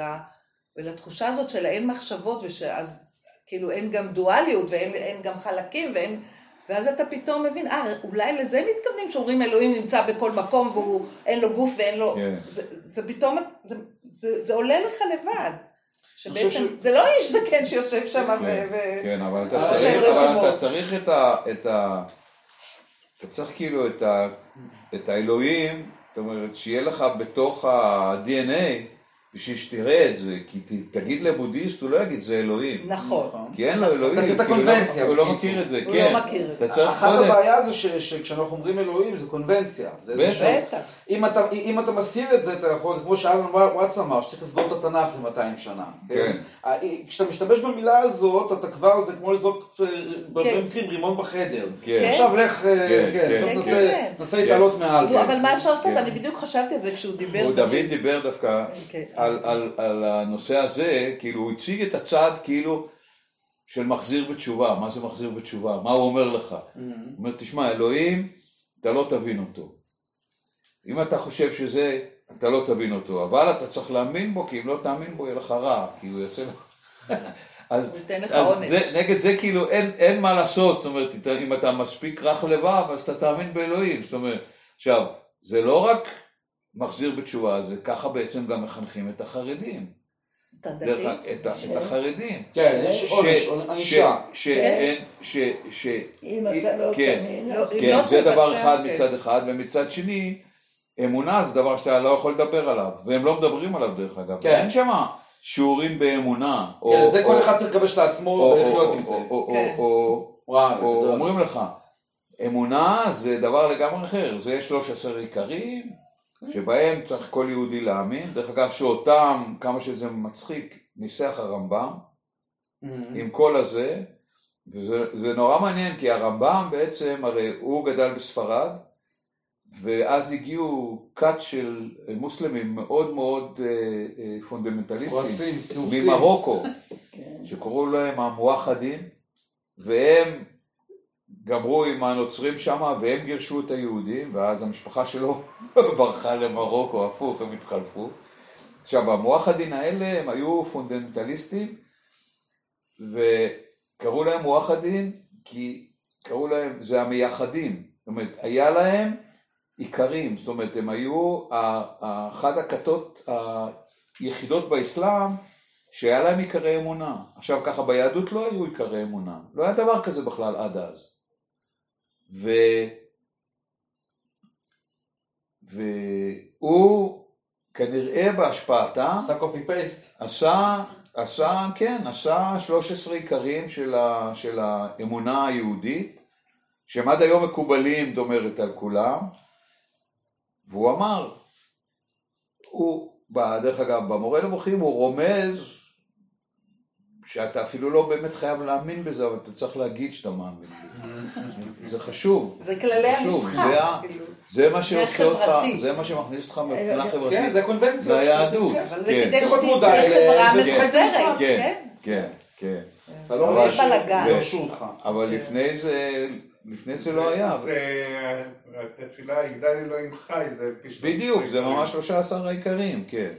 ולתחושה הזאת של האין מחשבות, ושאז כאילו אין גם דואליות ואין אין גם חלקים, ואין, ואז אתה פתאום מבין, אה, אולי לזה מתכוונים שאומרים אלוהים נמצא בכל מקום והוא אין לו גוף ואין לו... כן. זה, זה פתאום, זה, זה, זה עולה לך לבד. שבעצם, ש- זה לא איש זקן שיושב שם ו... כן, ו- כן, אבל אתה צריך, אבל. אתה צריך את ה... את ה... אתה צריך כאילו את ה... את האלוהים, זאת אומרת, שיהיה לך בתוך ה-DNA, בשביל שתראה את זה, כי ת- תגיד לבודהיסט, הוא לא יגיד זה אלוהים. נכון. כי אין לו אלוהים, אתה צריך את כי הוא לא- הקונבנציה, הוא לא. מכיר את זה, הוא כן. לא מכיר את זה. אחת הבעיה זה שכשאנחנו אומרים אלוהים זה קונבנציה. בטח. אם אתה, אם אתה מסיר את זה, אתה יכול, כמו שאלן וואטס אמר, שצריך לסגור את התנ"ך ל-200 שנה. כן. אה, כשאתה משתמש במילה הזאת, אתה כבר, זה כמו לזרוק, אה, בהרבה כן. מקרים, רימון בחדר. כן. עכשיו לך, אה, כן, כן, כן, כן, כן. תנסה להתעלות מעל זה. אבל מה אפשר לעשות? כן. אני בדיוק חשבתי על זה כשהוא דיבר. הוא דוד דיבר דווקא כן. על, על, על הנושא הזה, כאילו הוא הציג את הצד כאילו של מחזיר בתשובה, מה זה מחזיר בתשובה, מה הוא אומר לך. הוא אומר, תשמע, אלוהים, אתה לא תבין אותו. אם אתה חושב שזה, אתה לא תבין אותו, אבל אתה צריך להאמין בו, כי אם לא תאמין בו, יהיה לך רע, כי הוא יעשה לך... אז, הוא ייתן לך אז עונש. זה, נגד זה כאילו אין, אין מה לעשות, זאת אומרת, אתה- אם אתה מספיק רך לבב, אז אתה תאמין באלוהים, זאת אומרת, עכשיו, זה לא רק מחזיר בתשובה, זה ככה בעצם גם מחנכים את החרדים. דרך את, ה- את החרדים. כן, יש ש- עונש, ש- ענישה. ש- אין- ש... ש... אם אתה לא כן, לא, כן, לא זה דבר אחד כן. מצד אחד, ומצד שני, אמונה זה דבר שאתה לא יכול לדבר עליו, והם לא מדברים עליו דרך אגב. כן. אין שם שיעורים באמונה. או- כן, זה כל או- אחד צריך לקבש לעצמו או- ולחיות או- עם זה. או- או- כן. או- או. אומרים לך, אמונה זה דבר לגמרי אחר, זה 13 עיקרים, שבהם צריך כל יהודי להאמין, דרך אגב שאותם, כמה שזה מצחיק, ניסח הרמב"ם, עם כל הזה, וזה זה נורא מעניין, כי הרמב"ם בעצם, הרי הוא גדל בספרד, ואז הגיעו כת של מוסלמים מאוד מאוד אה, אה, פונדמנטליסטים. ממרוקו, שקראו להם המואחדים, והם גמרו עם הנוצרים שם, והם גירשו את היהודים, ואז המשפחה שלו ברחה למרוקו, הפוך, הם התחלפו. עכשיו, המואחדים האלה הם היו פונדמנטליסטים, וקראו להם מואחדים כי קראו להם, זה המייחדים. זאת אומרת, היה להם עיקרים, זאת אומרת, הם היו אחת הכתות היחידות באסלאם שהיה להם עיקרי אמונה. עכשיו ככה, ביהדות לא היו עיקרי אמונה. לא היה דבר כזה בכלל עד אז. ו... והוא כנראה בהשפעתם עשה קופי פייסט. עשה, עשה, כן, עשה 13 עיקרים של, ה, של האמונה היהודית, שהם עד היום מקובלים, זאת אומרת, על כולם, והוא אמר, הוא, דרך אגב, במורה נבוכים הוא רומז שאתה אפילו לא באמת חייב להאמין בזה, אבל אתה צריך להגיד שאתה מאמין בזה. זה חשוב. זה כללי חשוב, המשחק. זה כאילו. זה מה שעושה אותך. זה מה שמכניס אותך מבחינה כן, כן, חברתית. זה קונבנציה. אבל זה כן. כדי צריך להיות שתהיה חברה וזה מסודרת, כן, כן? כן, כן. אתה לא רואה אותך. אבל לפני זה, לפני זה לא היה. זה, התפילה יגדל אלוהים חי, זה פי שלוש בדיוק, זה. ממש 13 העיקרים, כן.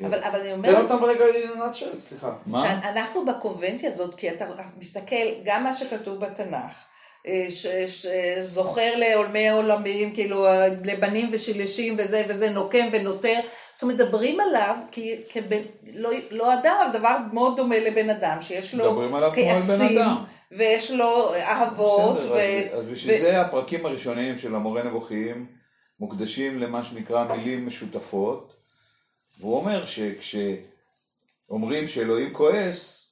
אבל אבל אני תן אומרת, אותם ברגע לנאצ'ל, סליחה. מה? שאנחנו בקונבנציה הזאת, כי אתה מסתכל, גם מה שכתוב בתנ"ך, אה, ש- שזוכר לעולמי עולמים, כאילו לבנים ושלישים וזה וזה, נוקם ונותר, זאת אומרת, מדברים עליו כי, כבן, לא, לא אדם, אבל דבר מאוד דומה לבן אדם, שיש לו מדברים עליו כמו על בן כעסים, אדם. ויש לו אהבות, בסדר, ו- אז- אז בשביל ו- זה הפרקים הראשונים של המורה נבוכים מוקדשים למה שנקרא מילים משותפות, והוא אומר שכשאומרים שאלוהים כועס,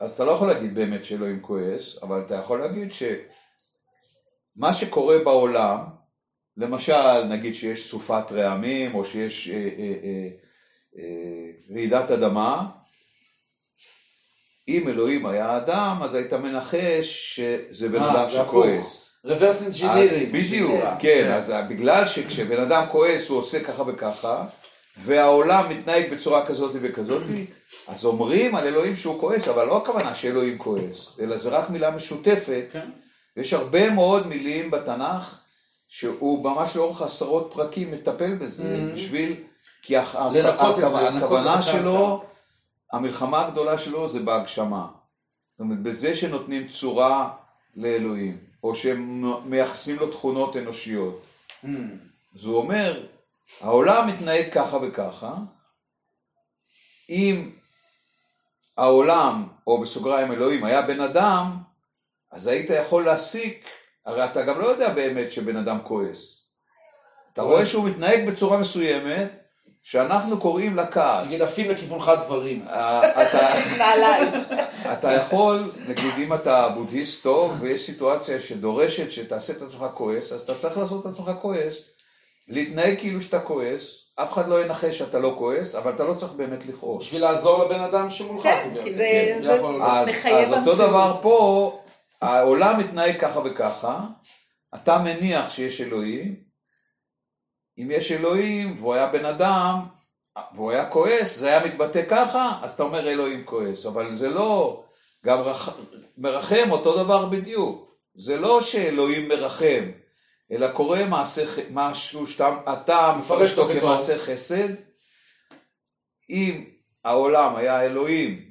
אז אתה לא יכול להגיד באמת שאלוהים כועס, אבל אתה יכול להגיד שמה שקורה בעולם, למשל, נגיד שיש סופת רעמים, או שיש אה, אה, אה, אה, רעידת אדמה, אם אלוהים היה אדם, אז היית מנחש שזה בן אה, אדם. שכועס. רוורס אינג'ינירי. בדיוק, כן, אז בגלל שכשבן אדם כועס הוא עושה ככה וככה, והעולם מתנהג בצורה כזאת וכזאת, אז אומרים על אלוהים שהוא כועס, אבל לא הכוונה שאלוהים כועס, אלא זה רק מילה משותפת. כן. יש הרבה מאוד מילים בתנ"ך שהוא ממש לאורך עשרות פרקים מטפל בזה, בשביל, כי הכוונה-. שלו, המלחמה הגדולה שלו זה בהגשמה. זאת אומרת, בזה שנותנים צורה לאלוהים, או שמייחסים לו תכונות אנושיות. אז הוא אומר, העולם מתנהג ככה וככה, אם העולם, או בסוגריים אלוהים, היה בן אדם, אז היית יכול להסיק, הרי אתה גם לא יודע באמת שבן אדם כועס. אתה רואה שהוא מתנהג בצורה מסוימת, שאנחנו קוראים לה כעס. נגיד עפים לכיוונך דברים. אה, אתה, נעליים. אתה יכול, נגיד אם אתה בודהיסט טוב ויש סיטואציה שדורשת שתעשה את עצמך כועס, אז אתה צריך לעשות את עצמך כועס, להתנהג כאילו שאתה כועס, אף אחד לא ינחש שאתה לא כועס, אבל אתה לא צריך באמת לכעוס. בשביל לעזור לבן אדם שמולך. כן, כביכול. כי זה- כן, זה- יכול- אז, מחייב אז אותו המציאות. דבר פה, העולם מתנהג ככה וככה, אתה מניח שיש אלוהים, אם יש אלוהים והוא היה בן אדם, והוא היה כועס, זה היה מתבטא ככה, אז אתה אומר אלוהים כועס, אבל זה לא, גם רח, מרחם אותו דבר בדיוק, זה לא שאלוהים מרחם, אלא קורה מעשה, משהו שאתה מפרש אותו. כמעשה חסד, אם העולם היה אלוהים,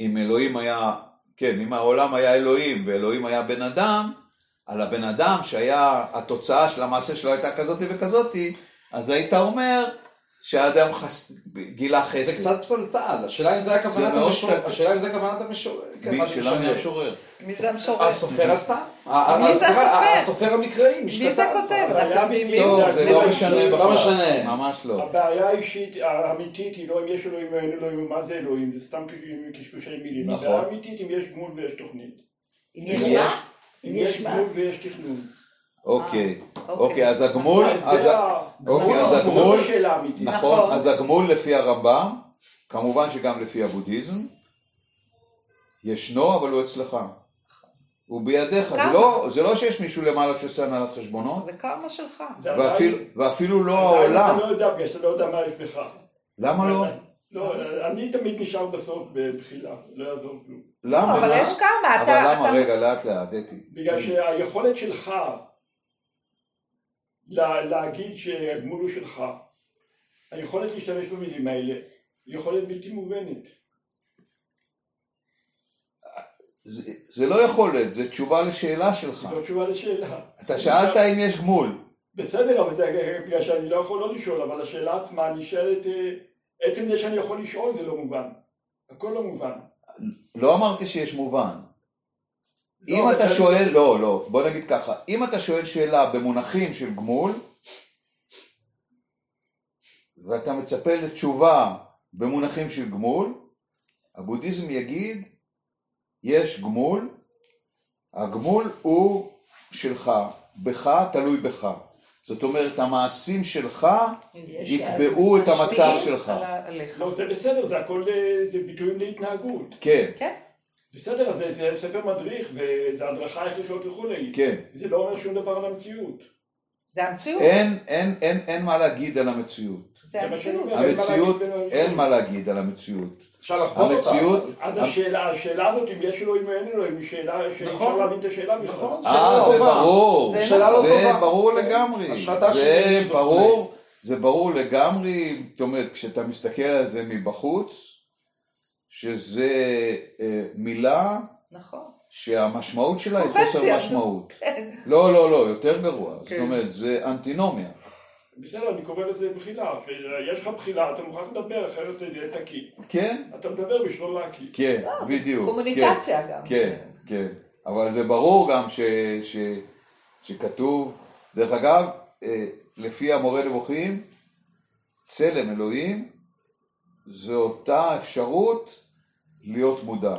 אם אלוהים היה, כן, אם העולם היה אלוהים ואלוהים היה בן אדם, על הבן אדם שהיה, התוצאה של המעשה שלו הייתה כזאתי וכזאתי, אז היית אומר שהאדם חס... גילה חסד. זה קצת פולטל, השאלה אם זה היה כוונת המשורר, השאלה אם זה כוונת המשורר. כן, מי משנה? מהמשורר. מי זה המשורר? הסופר עשתה? מי זה הסופר? הסופר המקראי, מי מי זה כותב? טוב, זה לא משנה לא. משנה. ממש לא. הבעיה האישית, האמיתית היא לא אם יש אלוהים או אין אלוהים, מה זה אלוהים, זה סתם קשקושי מילים. נכון. הבעיה האמיתית אם יש גמול ויש תוכנית. אם יש- מה? אם יש? גמול ויש תכנון. אוקיי. אוקיי. אוקיי, אז הגמול, אז ה- אוקיי, אז זאת הגמול, האמיתית. נכון, נכון. אז הגמול לפי הרמב"ם, כמובן שגם לפי הבודהיזם, ישנו, אבל הוא אצלך. הוא בידיך, זה? לא, זה לא שיש מישהו למעלה שעושה הנהלת חשבונות, זה קרמה שלך. ואפילו, ואפילו לא העולם. אתה לא יודע, בגלל שאתה לא יודע מה יש בך. למה לא? לא, אני תמיד נשאר בסוף בבחילה, לא יעזור כלום. למה? אבל מה? יש כמה, אבל אתה... למה? אתה- רגע, לאט לאט, אתי. בגלל שהיכולת שלך לה- להגיד שהגמול הוא שלך, היכולת להשתמש במילים האלה, היא יכולת בלתי מובנת. זה- זה לא יכולת, זה תשובה לשאלה שלך. זו לא תשובה לשאלה. אתה שאלת אם יש גמול. בסדר, אבל זה בגלל שאני לא יכול לא לשאול, אבל השאלה עצמה נשאלת, אה, עצם זה שאני יכול לשאול זה לא מובן. הכל לא מובן. לא אמרתי שיש מובן. לא, אם אתה שואל, לא, לא, בוא נגיד ככה, אם אתה שואל שאלה במונחים של גמול, ואתה מצפה לתשובה במונחים של גמול, הבודהיזם יגיד, יש גמול, הגמול הוא שלך, בך תלוי בך. זאת אומרת, המעשים שלך יקבעו את המצב שלך. לא, זה בסדר, זה הכל, אה, זה ביטויים להתנהגות. כן, כן. בסדר, אז זה, זה ספר מדריך, וזה הדרכה איך לחיות וכולי. כן. זה לא אומר שום דבר על המציאות. זה המציאות. אין, אין, אין, אין מה להגיד על המציאות. זה המציאות. אין מה המציאות, להגיד ולא אין לשאול. מה להגיד על המציאות. אפשר אותה. המציאות, אז השאלה, השאלה הזאת, אם יש אלוהים או אין אלוהים, היא שאלה שאי נכון. אפשר להבין את השאלה בכלל. נכון. אה, שאלה זה. ברור, זה לא. ברור כן. לגמרי, זה ברור, זה ברור לגמרי, זאת אומרת, כשאתה מסתכל על זה מבחוץ, שזה אה, מילה נכון. שהמשמעות שלה היא חוסר. משמעות. כן. לא, לא, לא, יותר גרוע, זאת כן. אומרת, זה אנטינומיה. בסדר, אני קורא לזה בחילה. שיש לך בחילה, אתה מוכרח לדבר, אחרת תהיה תקיא. כן, אתה מדבר בשביל לא להקיא. כן, לא, בדיוק. קומוניקציה כן, גם. כן, כן. אבל זה ברור גם ש, ש, שכתוב, דרך אגב, אה, לפי המורה נבוכים, צלם אלוהים זה אותה אפשרות להיות מודע.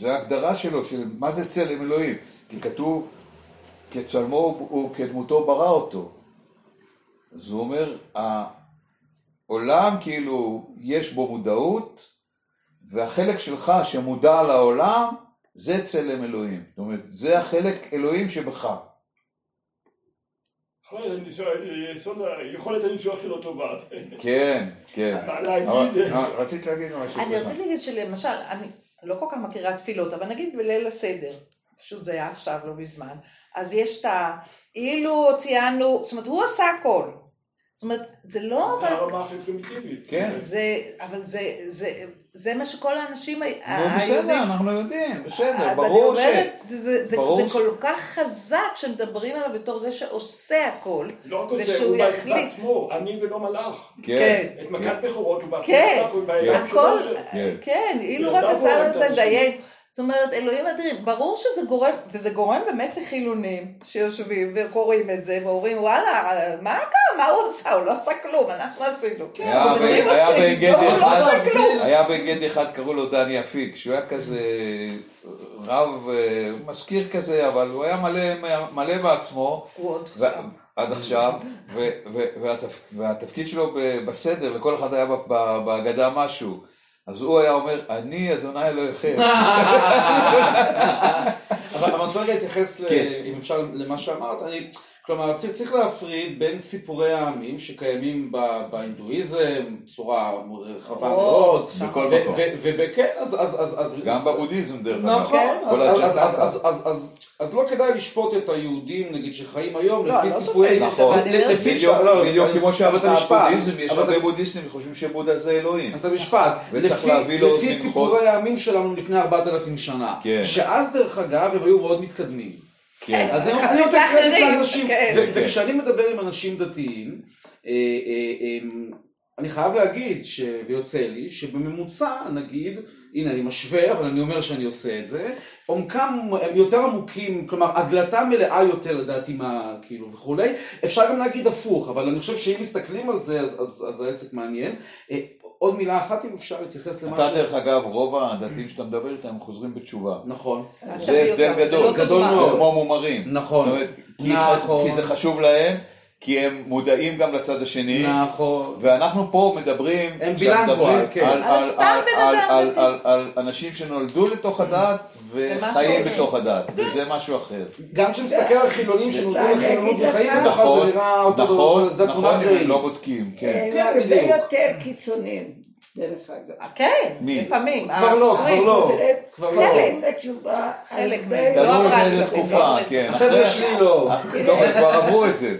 זה ההגדרה שלו, של מה זה צלם אלוהים. כי כתוב, כצלמו וכדמותו ברא אותו. אז הוא אומר, ה- עולם כאילו יש בו מודעות, והחלק שלך שמודע לעולם, זה צלם אלוהים. זאת אומרת, זה החלק אלוהים שבך. יכולת הניסוח- שלו טובה. כן, כן. אה, רצית להגיד משהו, אני. רציתי להגיד שלמשל, אני לא כל כך מכירה תפילות, אבל נגיד בליל הסדר, פשוט זה היה עכשיו, לא מזמן, אז יש את ה... אילו ציינו, זאת אומרת, הוא עשה הכל. זאת אומרת, זה לא זה. הרמה הכי פרימיטיבית. כן. זה, אבל זה, זה, זה מה שכל האנשים היהודים... בסדר, אנחנו יודעים, בסדר, אז אני ברור ש... אומרת, זה, זה, זה כל כך חזק שמדברים עליו בתור זה שעושה הכל, לא רק עושה, הוא יחליט. בעצמו, אני ולא מלאך. כן, את מכת בכורות הוא בעצמו כן, הוא בידיים הכל. כן. כן, אילו רק עשה לזה דיין. זאת אומרת, אלוהים אדירים, ברור שזה גורם, וזה גורם באמת לחילונים שיושבים וקוראים את זה ואומרים, וואלה, מה קרה, מה הוא עשה? הוא לא עשה כלום, אנחנו עשינו. היה אנשים ב- היה עושים, בן גד לא, לא אחד, קראו לו דני אפיק, שהוא היה כזה רב, אה, מזכיר כזה, אבל הוא היה מלא, בעצמו. הוא עוד. עד עכשיו, והתפקיד שלו בסדר, לכל אחד היה בהגדה משהו. אז הוא היה אומר, אני אדוני אלוהיכם. אבל אבל אני רוצה רגע להתייחס, ל- כן. אם אפשר, למה שאמרת. אני- כלומר, צריך, צריך להפריד בין סיפורי העמים שקיימים ב- בהינדואיזם בצורה רחבה או, מאוד. בכל מקום. וכן, אז... אז, אז, אז גם בבודהיזם דרך אגב. נכון, כל אז, אז, לא כדאי לשפוט את היהודים, נגיד, שחיים היום, לא, לפי לא סיפורי... נכון. לפי בדיוק, לא, בדיוק כמו שאמרת את המשפט. יש אבל הרבה את- בודהיסטים שחושבים שבודה זה אלוהים. אז את המשפט, וצריך לפי, להביא לו לפי מנחות. סיפורי העמים שלנו לפני 4,000 שנה, כן. שאז דרך אגב הם היו מאוד מתקדמים. כן. אז אני יחסית אני נותן קרדיט לאחרים, לאנשים, כן. כן. וכשאני מדבר עם אנשים דתיים, אה, אה, אה, אני חייב להגיד, ויוצא לי, שבממוצע, נגיד, הנה אני משווה, אבל אני אומר שאני עושה את זה, עומקם הם יותר עמוקים, כלומר הגלתה מלאה יותר לדעתי מה, כאילו וכולי, אפשר גם להגיד הפוך, אבל אני חושב שאם מסתכלים על זה, אז, אז, אז העסק מעניין. אה, עוד מילה אחת אם אפשר להתייחס למה אתה דרך אגב, רוב הדתיים שאתה מדבר איתם חוזרים בתשובה. נכון. זה הבדל גדול, לא גדול דוגמה. מאוד. זה כמו מומרים. נכון. נכון. כי זה חשוב להם, כי הם מודעים גם לצד השני. נכון. ואנחנו פה מדברים, הם מדברים כן. על- על על- סתם על- בן על- אדם על- אנשים שנולדו לתוך הדת וחיים בתוך הדת, וזה משהו אחר. גם כשמסתכל על חילונים שנולדו לחילונות וחיים בתוכה זה נראה אותו נכון, דבר, זה נכון, ראי. הם לא בודקים, כן. הם כן, הרבה בדיוק. יותר קיצוניים, דרך אגב. כן, מי? לפעמים. כבר לא, כבר הנוצרים. לא. כבר לא. חלק מהתשובה, חלק הרבה- מהם. תלוי לא עברה תקופה, לא כן. החבר'ה אחרי- שלי לא. טוב, הם כבר עברו את זה.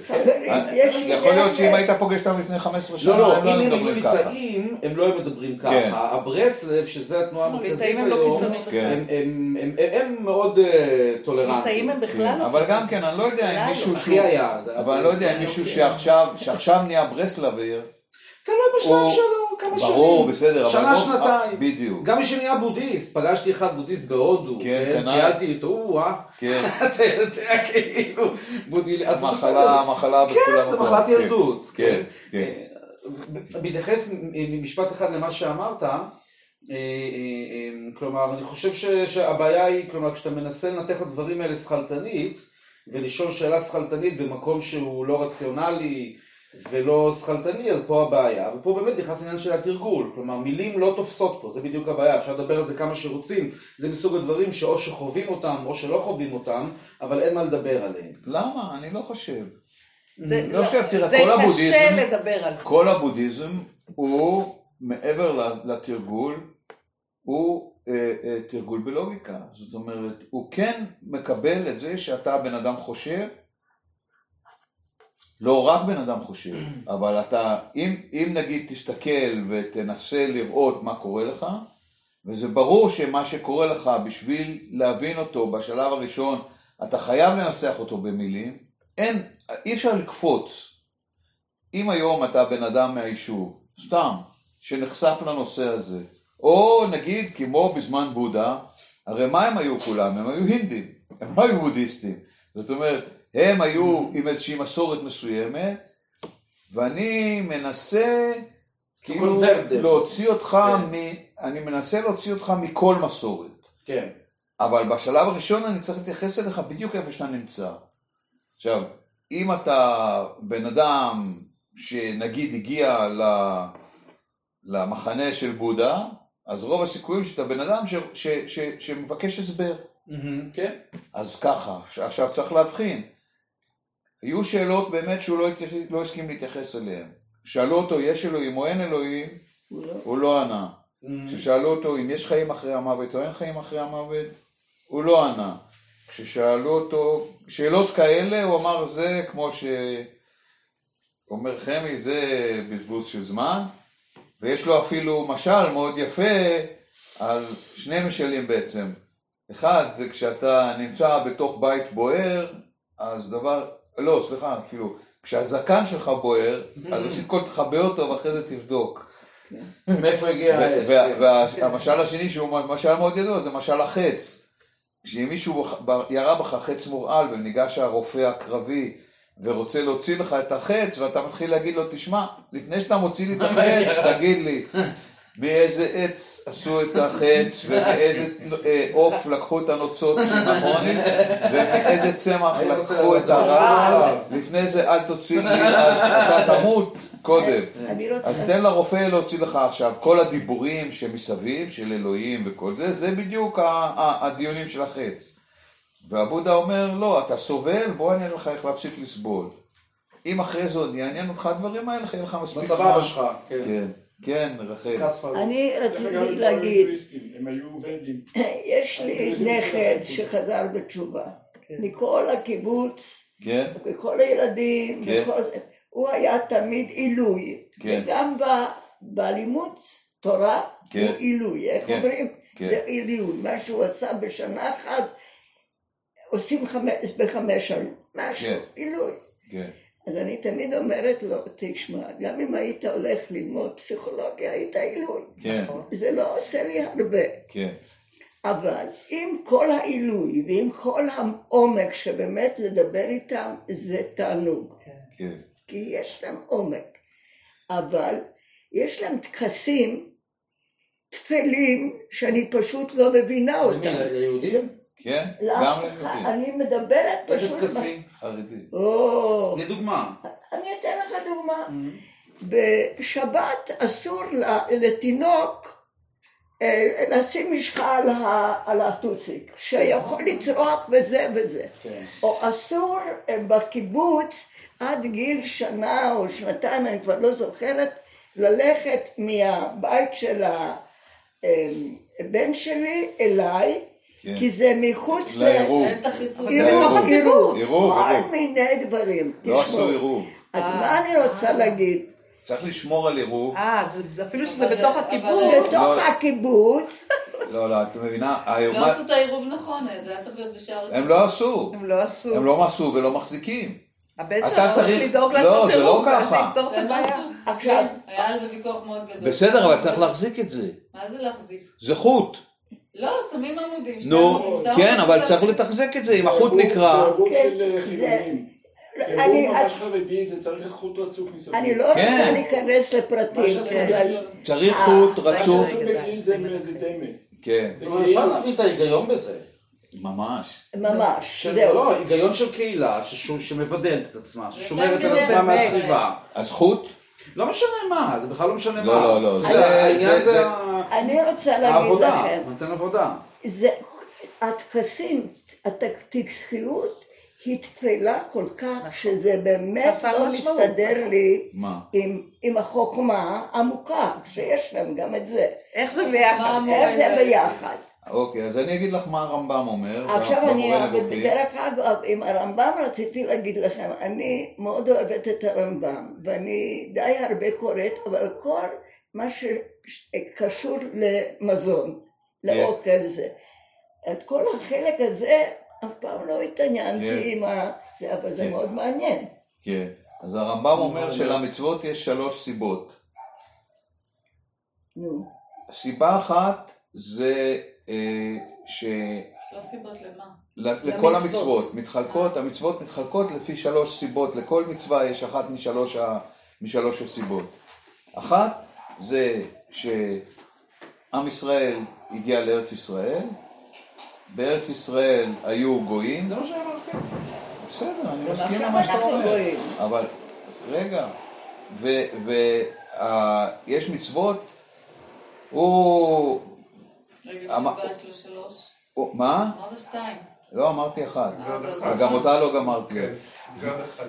יכול להיות שאם. היית פוגש אותם לפני 15 שנה, לא, לא, הם אם לא הם היו היו מדברים ככה. ליטאים, הם לא היו מדברים כן. ככה. הברסלב, שזה התנועה לא, המרכזית הם לא היום, כן. הם- הם- הם- הם מאוד אה, טולרנטים. ליטאים הם בכלל כן, לא אבל. גם כן, אני לא יודע אם מישהו לא. שהוא... אבל אני לא יודע אם. מישהו שעכשיו נהיה ברסלבר, תלוי בשלב שלו, כמה שנים. ברור, בסדר, שנה, לא- שנתיים. בדיוק. גם מי שנהיה בודהיסט, פגשתי אחד בודהיסט בהודו, כן, כן, כנ"ל. טיילתי איתו, או-אה, כן. אתה יודע, כאילו, בודהיסט, מחלה. מחלה כן, בכולם זה מקום. מחלת כן, ילדות. כן, כן. אה, בהתייחס ממשפט אחד למה שאמרת, אה, אה, כלומר, אני חושב שהבעיה היא, כלומר, כשאתה מנסה לנתח את הדברים האלה שכלתנית, ולשאול שאלה שכלתנית במקום שהוא לא רציונלי ולא שכלתני, אז פה הבעיה. ופה באמת נכנס העניין של התרגול. כלומר, מילים לא תופסות פה, זה בדיוק הבעיה. אפשר לדבר על זה כמה שרוצים. זה מסוג הדברים שאו שחווים אותם או שלא חווים אותם, אבל אין מה לדבר עליהם. למה? אני לא חושב. זה לא חושב, תראה, זה כל קשה הבודהיזם- לדבר על זה. כל הבודהיזם הוא, מעבר לתרגול, הוא אה, אה, תרגול בלוגיקה. זאת אומרת, הוא כן מקבל את זה שאתה בן אדם חושב, לא רק בן אדם חושב, אבל אתה, אם, אם נגיד תסתכל ותנסה לראות מה קורה לך, וזה ברור שמה שקורה לך, בשביל להבין אותו בשלב הראשון, אתה חייב לנסח אותו במילים, אין, אי אפשר לקפוץ. אם היום אתה בן אדם מהיישוב, סתם, שנחשף לנושא הזה, או נגיד כמו בזמן בודה, הרי מה הם היו כולם? הם היו הינדים, הם לא היו בודהיסטים. זאת אומרת, הם היו עם איזושהי מסורת מסוימת, ואני מנסה כאילו. להוציא אותך כן. מ... אני מנסה להוציא אותך מכל מסורת. כן. אבל בשלב הראשון אני צריך להתייחס אליך בדיוק איפה שאתה נמצא. עכשיו, אם אתה בן אדם שנגיד הגיע למחנה של בודה, אז רוב הסיכויים שאתה בן אדם ש, ש, ש, שמבקש הסבר. מהמם, כן. אז ככה, עכשיו צריך להבחין. היו שאלות באמת שהוא לא, התייח- לא הסכים להתייחס אליהן. שאלו אותו, יש אלוהים או אין אלוהים, הוא לא. הוא לא ענה. כששאלו אותו אם יש חיים אחרי המוות או אין חיים אחרי המוות, הוא לא ענה. כששאלו אותו שאלות כאלה, הוא אמר זה כמו ש... אומר חמי, זה בזבוז של זמן, ויש לו אפילו משל מאוד יפה על שני משלים בעצם. אחד זה כשאתה נמצא בתוך בית בוער, אז דבר, לא, סליחה, אפילו, כשהזקן שלך בוער, אז ראשית כל תכבה אותו ואחרי זה תבדוק. מאיפה הגיע האש? כן. והמשל השני שהוא משל מאוד ידוע זה משל החץ. כשאם מישהו ירה בך חץ מורעל וניגש הרופא הקרבי ורוצה להוציא לך את החץ ואתה מתחיל להגיד לו תשמע לפני שאתה מוציא לי את החץ תגיד לי מאיזה עץ עשו את החץ ומאיזה אה, עוף לקחו את הנוצות נכון ומאיזה צמח לקחו את. הרעל לפני זה אל תוציא לי אז אתה תמות קודם. אז תן לרופא להוציא לך עכשיו כל הדיבורים שמסביב, של אלוהים וכל זה, זה בדיוק הדיונים של החץ. והבודה אומר, לא, אתה סובל, בוא אני אראה לך איך להפסיק לסבול. אם אחרי זה עוד יעניין אותך הדברים האלה, יהיה לך מספיק זמן. בסבבה שלך, כן. כן, כן, רחל. אני רציתי לא להגיד. יש לי נכד שחזר בתשובה. מכל הקיבוץ, כן, וכל הילדים, כן. הוא היה תמיד עילוי. כן. וגם ב- בלימוד תורה כן. הוא עילוי. איך כן. אומרים? כן. זה עילוי. מה שהוא עשה בשנה אחת, עושים חמש- בחמש שנים. משהו, כן. עילוי. אז אני תמיד אומרת לו, תשמע, גם אם היית הולך ללמוד פסיכולוגיה, היית עילוי. כן, זה לא עושה לי הרבה. כן, אבל עם כל העילוי ועם כל העומק שבאמת לדבר איתם, זה תענוג. כן, כי יש להם עומק. אבל יש להם טקסים טפלים שאני פשוט לא מבינה אותם. ליהודים? זה- כן, לא, גם ליהודים. אני מדברת איזה פשוט... טקסים? חרדים. או, לדוגמה. אני אתן לך דוגמה. בשבת אסור לתינוק אה, לשים משחה על ה- על הטוסיק, שיכול לצרוח וזה וזה. כן. או אסור אה, בקיבוץ עד גיל שנה או שנתיים, אני כבר לא זוכרת, ללכת מהבית של הבן שלי אליי. כי זה מחוץ ל... לעירוב. עירוב, כל עירוב. מיני דברים. לא. עשו עירוב. אז מה אני רוצה להגיד? צריך לשמור על עירוב. אה, זה- זה אפילו שזה בתוך הקיבוץ. בתוך לא. הקיבוץ, לא, לא, את מבינה, לא עשו את העירוב נכון, זה היה צריך להיות בשער... הם לא עשו. הם לא עשו. הם לא עשו ולא מחזיקים. הבן אתה שלנו צריך- לדאוג לא, לעשות לא עירוב, ואז ככה. את זה לא הבעיה. עשו. עכשיו- כן, היה על זה ויכוח מאוד גדול. בסדר, אבל צריך להחזיק את זה. מה זה להחזיק? זה חוט. לא, שמים עמודים. נו, כן, אבל. צריך לתחזק את זה. אם החוט זה נקרע, עירוב כן, של אה, זה- חילונים. אני- עירוב ממש חרדי זה צריך חוט רצוף מסביב. אני לא כן. רוצה להיכנס לפרטים, צריך אה, חוט רצוף. זה זה דמה. כן, זה אפשר כאילו- להבין את ההיגיון בזה. ממש. ממש, זהו. לא, היגיון של קהילה שמבדלת את עצמה, ששומרת על עצמה. מהסביבה. אז חוט? לא משנה מה, זה בכלל לא משנה לא, מה. לא, לא, זה- העניין זה- זה זה- ה- אני רוצה להגיד העבודה, לכם, נותן עבודה. זה, הטקסים, הטקסיות היא תפלה כל כך, שזה באמת לא. מסתדר לי? עם, עם החוכמה העמוקה, שיש להם גם את זה. איך זה ביחד? איך זה ביחד? אוקיי, אז אני אגיד לך מה הרמב"ם אומר. עכשיו אני. בדרך אגב, עם הרמב"ם רציתי להגיד לכם, אני מאוד אוהבת את הרמב"ם, ואני די הרבה קוראת, אבל כל מה שקשור למזון, לאוכל זה, את כל החלק הזה, אף פעם לא התעניינתי כן. עם. זה, אבל זה כן. מאוד מעניין. כן. אז הרמב"ם אומר שלמצוות יש שלוש סיבות. נו, סיבה אחת זה ש... לא סיבות למה. לכל. המצוות, מתחלקות, המצוות מתחלקות לפי שלוש סיבות, לכל מצווה יש אחת משלוש, ה, משלוש הסיבות. אחת זה שעם ישראל הגיע לארץ ישראל, בארץ ישראל היו גויים, זה מה שאמרתי. בסדר, אני מסכים למה שאתה אומר. אבל רגע, ויש מצוות, הוא... רגע, לו שלוש. מה? אמרת שתיים. לא, אמרתי אחת. גם אותה לא גמרתי. כן.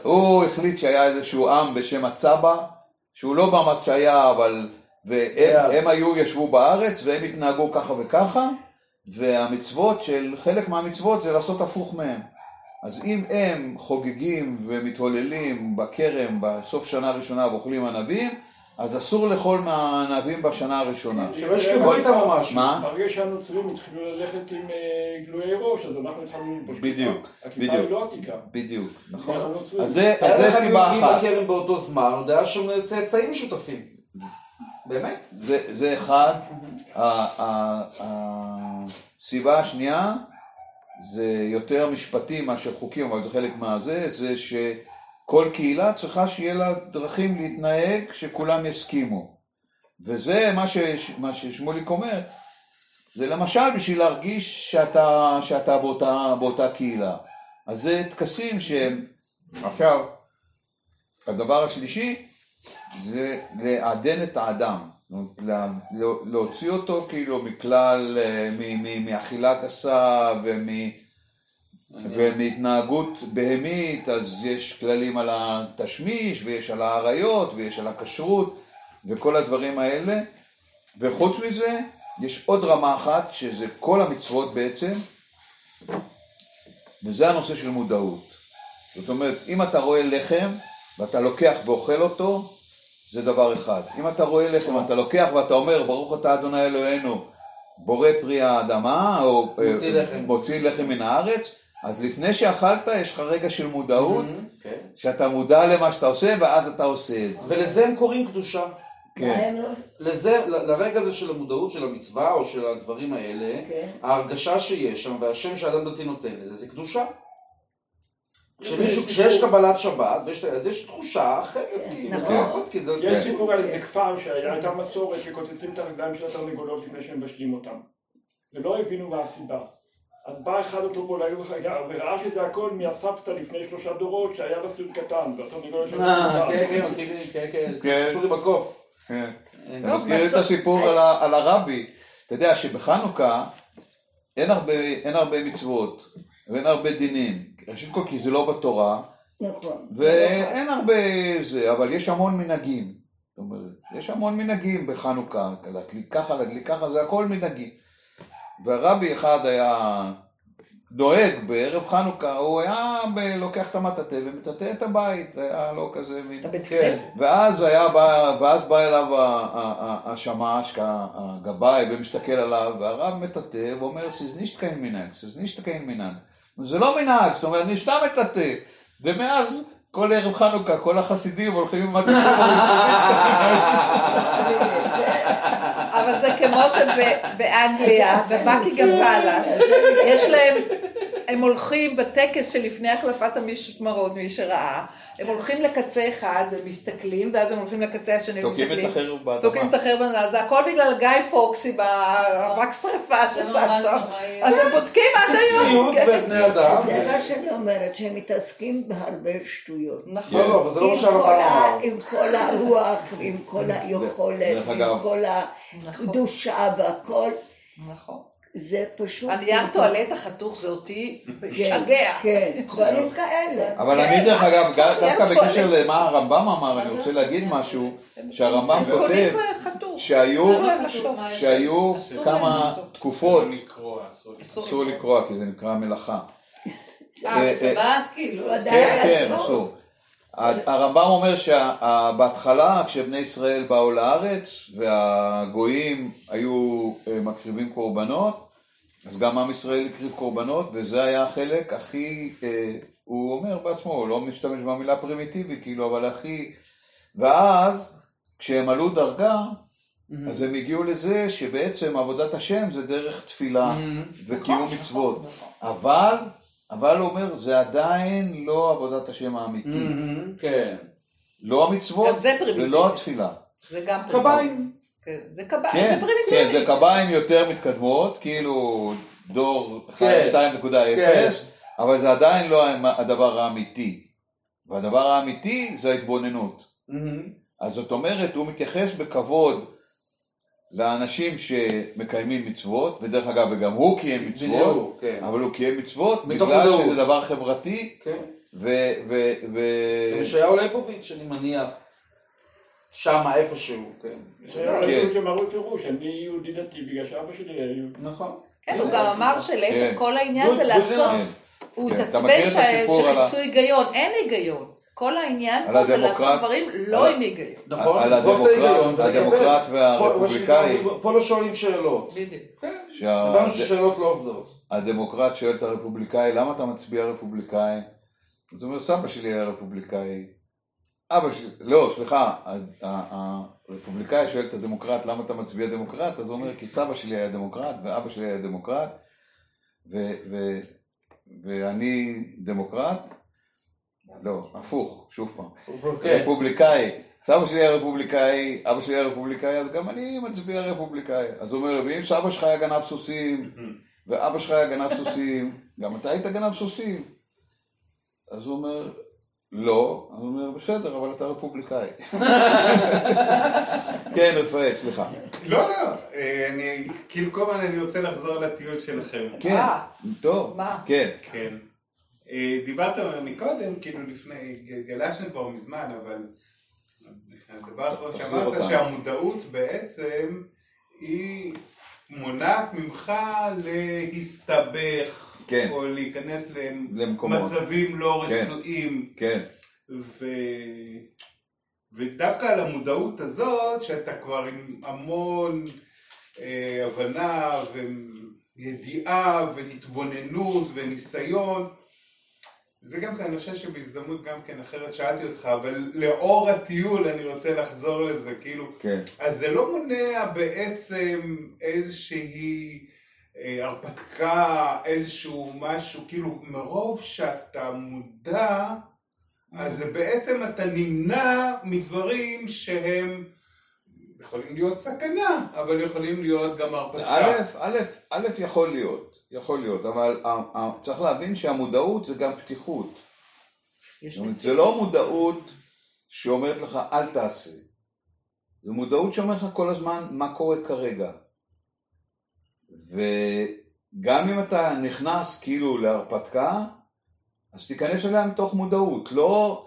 הוא החליט שהיה איזשהו עם בשם הצבא, שהוא לא במת שהיה, אבל... והם הם היו, ישבו בארץ, והם התנהגו ככה וככה, והמצוות של, חלק מהמצוות זה לעשות הפוך מהם. אז אם הם חוגגים ומתהוללים בכרם בסוף שנה ראשונה ואוכלים ענבים, אז אסור לאכול מהענבים בשנה הראשונה. שלא ישכבו איתם או משהו. מה? ברגע שהנוצרים התחילו ללכת עם אה, גלויי ראש, אז אנחנו התחלנו ללבוש כיפה. בדיוק, הכיפה היא בדיוק. לא עתיקה. בדיוק, נכון? הנוצרים. אז זה, תאר לך סיבה יהודים אחת. בכרם באותו זמן, עוד היה שם צאצאים משותפים. באמת? זה, זה אחד. ה- ה- הסיבה השנייה זה יותר משפטי מאשר חוקים, אבל זה חלק מהזה, זה שכל קהילה צריכה שיהיה לה דרכים להתנהג שכולם יסכימו. וזה מה, ש, מה ששמוליק אומר, זה למשל בשביל להרגיש שאתה, שאתה באותה, באותה קהילה. אז זה טקסים שהם... עכשיו, הדבר השלישי זה לעדן את האדם, לה- להוציא אותו כאילו מכלל, אה, מאכילה גסה ומ- ומהתנהגות בהמית, אז יש כללים על התשמיש ויש על האריות ויש על הכשרות וכל הדברים האלה, וחוץ מזה יש עוד רמה אחת שזה כל המצוות בעצם, וזה הנושא של מודעות. זאת אומרת, אם אתה רואה לחם ואתה לוקח ואוכל אותו, זה דבר אחד. אם אתה רואה לחם ואתה לוקח ואתה אומר, ברוך אתה אדוני אלוהינו, בורא פרי האדמה, או אה, מוציא לחם. מוציא לחם מן הארץ, אז לפני שאכלת יש לך רגע של מודעות, כן. שאתה מודע למה שאתה עושה ואז אתה עושה את זה. ולזה הם קוראים קדושה. כן. הם לא... לזה, ל- לרגע הזה של המודעות של המצווה או של הדברים האלה, כן. ההרגשה שיש שם והשם שאדם דתי נותן לזה, זה קדושה. כשמישהו, יש כשיש קבלת שבת, ויש, אז יש תחושה אחרת, כאילו, נכון. לעשות, כי זה... יש כן. סיפור על איזה כפר שהייתה מסורת שקוצצים את הרגליים של התרנגולות לפני שהם מבשלים אותם. ולא הבינו מה הסיבה. אז בא אחד אנתרופולוג וראה שזה הכל מהסבתא לפני שלושה דורות שהיה לה סוד קטן, והתרנגולת של אה, כן, כן, כן, כן, כן, כן. סיפור עם הקוף. כן. כן. אני מזכיר את הסיפור על הרבי. אתה יודע שבחנוכה אין הרבה- אין הרבה מצוות ואין הרבה דינים. ראשית כל כי זה לא בתורה, נכון. ואין הרבה זה, אבל יש המון מנהגים. זאת אומרת, יש המון מנהגים בחנוכה, להדליק ככה, להדליק ככה, זה הכל מנהגים. והרבי אחד היה דואג בערב חנוכה, הוא היה לוקח את המטאטא ומטאטא את הבית, היה לא כזה מין... כן. ואז היה בא, ואז בא אליו השמש, הגבאי, ומסתכל עליו, והרב מטאטא ואומר, סיזנישט קיין מנהג, סיזנישט קיין מנהג. זה לא מנהג, זאת אומרת, אני סתם מטאטא. ומאז, כל ערב חנוכה, כל החסידים הולכים עם מטאטא. אבל זה כמו שבאנגליה, בבקינגהם פאלאס, יש להם, הם הולכים בטקס שלפני החלפת המשמרות, מי שראה, הם הולכים לקצה אחד ומסתכלים, ואז הם הולכים לקצה השני תוקעים ומסתכלים. את החרב באדמה. תוקעים את החרב באדמה, זה הכל בגלל גיא פוקסי באבק שרפה ששם שם. אז הם בודקים עד היום. ציוד כן. ובני אדם. זה מה שאני אומרת, שהם מתעסקים בהרבה שטויות. נכון. לא, לא, אבל זה לא עם מה שהרמב"ם כל ה- אמר. עם כל הרוח, ועם כל היכולת, אגב- כל הקדושה והכל, נכון. זה פשוט... הנייר טואלט החתוך זה אותי משגע. כן, דברים כאלה. אבל אני דרך אגב, דווקא בקשר למה הרמב"ם אמר, אני רוצה להגיד משהו, שהרמב"ם כותב. שהיו, כמה. תקופות, אסור לקרוא כי זה נקרא מלאכה. אה, בשבת כאילו. ודאי. כן, כן, אסור. הרמב"ם אומר שבהתחלה כשבני ישראל באו לארץ והגויים היו אה, מקריבים קורבנות, אז גם עם ישראל הקריב קורבנות וזה היה החלק הכי, אה, הוא אומר בעצמו, הוא לא משתמש במילה פרימיטיבי כאילו, אבל הכי, ואז כשהם עלו דרגה, אז הם הגיעו לזה שבעצם עבודת השם זה דרך תפילה וקיום מצוות. אבל, אבל הוא אומר, זה עדיין לא עבודת השם האמיתית. כן. לא המצוות. ולא התפילה. זה גם קביים. כן, זה קביים, כן, זה כן, פרימיטיבי. זה קביים יותר מתקדמות, כאילו דור כן. 2.0, כן. אבל זה עדיין לא הדבר האמיתי. והדבר האמיתי זה ההתבוננות. מהמם. אז זאת אומרת, הוא מתייחס בכבוד לאנשים שמקיימים מצוות, ודרך אגב, וגם הוא קיים מצוות, בדיוק, כן. אבל הוא קיים מצוות בגלל מודעות. שזה דבר חברתי, כן. ו... ו, ו... ישעיהו ליבוביץ', אני מניח, שמה איפשהו, כן. שהיה כן. לנו שמראו פירוש, אני יהודי דתי בגלל שאבא שלי היה יהודי. נכון. כן, הוא גם אמר כן. שלהפך, כל העניין זה לעשות, אמר. כן. הוא כן. התעצבן שחיפשו היגיון, אין היגיון. כל העניין על פה זה לעשות הדמוקרט- דברים לא עם היגיון. נכון, על הדמוקרט- והרפובליקאי. פה לא שואלים שאלות. בדיוק. כן, הבנו ששאלות לא עובדות. הדמוקרט שואל את הרפובליקאי, למה אתה מצביע רפובליקאי? אז הוא אומר, סבא שלי היה רפובליקאי. אבא שלי, לא, סליחה, ה- ה- הרפובליקאי שואל את הדמוקרט, למה אתה מצביע דמוקרט? אז הוא אומר, כי סבא שלי היה דמוקרט, ואבא שלי היה דמוקרט, ואני דמוקרט? לא, הפוך, שוב פעם. כן. רפובליקאי. סבא שלי היה רפובליקאי, אבא שלי היה רפובליקאי, אז גם אני מצביע רפובליקאי. אז הוא אומר, ואם סבא שלך היה גנב סוסים, ואבא שלך היה גנב סוסים, גם אתה היית גנב סוסים. אז הוא אומר, לא. אז הוא אומר, בסדר, אבל אתה רפובליקאי. כן, רפאל, סליחה. לא, לא, אה, אני, כאילו כל הזמן אני רוצה לחזור לטיול שלכם. כן, אה. טוב. מה? כן. אה, דיברת מקודם, כאילו לפני, גלשנו כבר מזמן, אבל הדבר האחרון שאמרת. שהמודעות בעצם היא מונעת ממך להסתבך, כן. או להיכנס. למצבים לא כן. רצויים. כן, ו... ודווקא על המודעות הזאת, שאתה כבר עם המון אה, הבנה וידיעה והתבוננות וניסיון, זה גם כן, אני חושב שבהזדמנות גם כן אחרת שאלתי אותך, אבל לאור הטיול אני רוצה לחזור לזה, כאילו, כן. אז זה לא מונע בעצם איזושהי אה, הרפתקה, איזשהו משהו, כאילו מרוב שאתה מודע, אז זה בעצם אתה נמנע מדברים שהם יכולים להיות סכנה, אבל יכולים להיות גם הרפתקה. א', א', א', יכול להיות, יכול להיות, אבל צריך להבין שהמודעות זה גם פתיחות. זאת אומרת, זה לא מודעות שאומרת לך אל תעשה. זה מודעות שאומרת לך כל הזמן מה קורה כרגע. וגם אם אתה נכנס כאילו להרפתקה, אז תיכנס אליה מתוך מודעות. לא,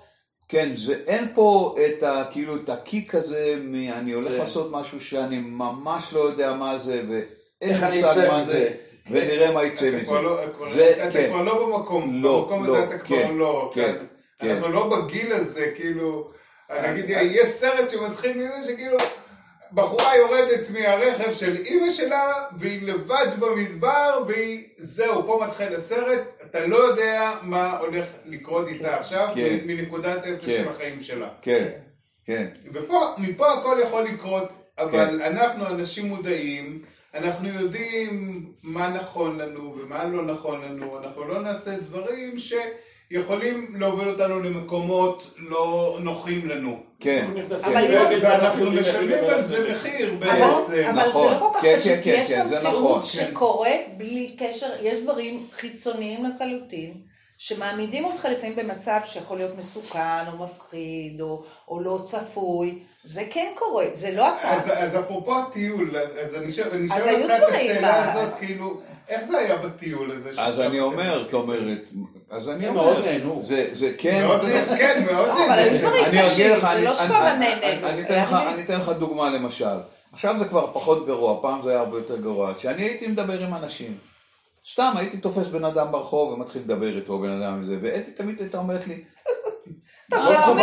כן, זה, אין פה את ה, כאילו, את הקיק הזה, מ, אני הולך כן. לעשות משהו שאני ממש לא יודע מה זה, ואין איך לי אני מושג אצא מה? זה, ונראה מה יצא מזה. לא, זה, אתה כן. כבר לא במקום, לא, במקום לא, הזה אתה כבר כן, לא, כן, כן. אנחנו לא בגיל הזה, כאילו, נגיד, יש סרט שמתחיל מזה שכאילו, בחורה יורדת מהרכב של אימא שלה, והיא לבד במדבר, והיא, זהו, פה מתחיל הסרט, אתה לא יודע מה הולך לקרות איתה עכשיו, כן. מנקודת אפס כן. של החיים שלה. כן, כן, ופה, מפה הכל יכול לקרות, אבל אנחנו אנשים מודעים, אנחנו יודעים מה נכון לנו ומה לא נכון לנו, אנחנו לא נעשה דברים שיכולים להוביל אותנו למקומות לא נוחים לנו. כן. ואנחנו משלמים על זה. מחיר בעצם. אבל נכון. זה לא כל כך כן, פשוט, כן, כן, יש כן, מציאות נכון. שקורית בלי קשר, יש דברים חיצוניים לחלוטין, שמעמידים אותך לפעמים במצב שיכול להיות מסוכן, או מפחיד, או, או לא צפוי, זה כן קורה, זה לא אתה. אז, אז אפרופו הטיול, אז אני שואל אותך את השאלה הזאת, כאילו, איך זה היה בטיול הזה? אז אני אומר, עשית? את אומרת, אז אני אומר, מאוד נהנו. זה, זה כן, מאוד, כן, מאוד לא, אבל היו. דברים קשים, זה לא שכל אני- הנהנינו. אני אתן לך- אני אתן לך דוגמה למשל, עכשיו זה כבר פחות גרוע, פעם זה היה הרבה יותר גרוע, כשאני הייתי מדבר עם אנשים, סתם הייתי תופס בן אדם ברחוב ומתחיל לדבר איתו, בן אדם הזה, ואתי תמיד הייתה אומרת לי, אתה לא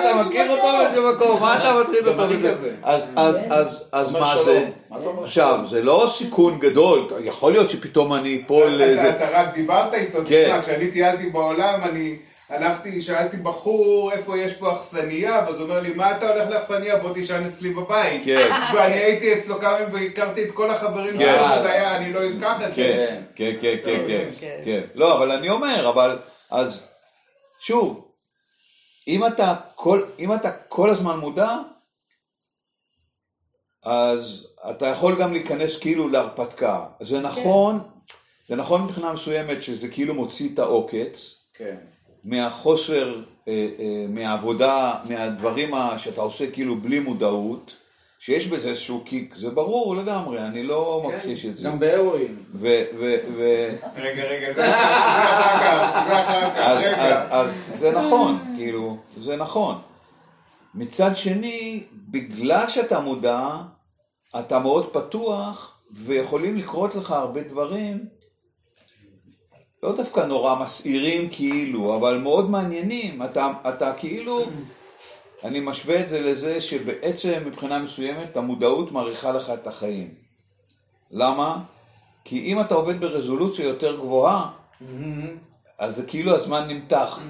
אתה מכיר אותו באיזה מקום, מה אתה מטריד אותו בזה? אז- אז- אז- אז מה. זה? עכשיו, זה לא סיכון גדול, יכול להיות שפתאום אני אפול אתה- לאיזה... אתה רק דיברת איתו, כן. תשמע, כשאני טיילתי בעולם, אני הלכתי, שאלתי בחור איפה יש פה אכסניה, ואז הוא אומר לי, מה אתה הולך לאכסניה? בוא תישן אצלי בבית. כן. ואני הייתי אצלו כמה ימים והכרתי את כל החברים כן. שלו, וזה היה, אני לא אשכח את זה. כן, כן, כן, כן, כן, כן. כן. לא, אבל אני אומר, אבל, אז, שוב, אם אתה כל, אם אתה כל הזמן מודע, אז אתה יכול גם להיכנס כאילו להרפתקה. זה נכון, זה נכון מבחינה מסוימת שזה כאילו מוציא את העוקץ, כן. מהחוסר, אה, אה, מהעבודה, מהדברים שאתה עושה כאילו בלי מודעות, שיש בזה איזשהו קיק, זה ברור לגמרי, אני לא מכחיש את זה. גם בהרואין. ו- ו- ו- רגע, רגע, זה אחר כך, זה אחר כך, אז, רגע. אז, אז זה נכון, כאילו, זה נכון. מצד שני, בגלל שאתה מודע, אתה מאוד פתוח, ויכולים לקרות לך הרבה דברים, לא דווקא נורא מסעירים כאילו, אבל מאוד מעניינים. אתה, אתה כאילו, אני משווה את זה לזה שבעצם מבחינה מסוימת המודעות מאריכה לך את החיים. למה? כי אם אתה עובד ברזולוציה יותר גבוהה, אז זה כאילו הזמן נמתח.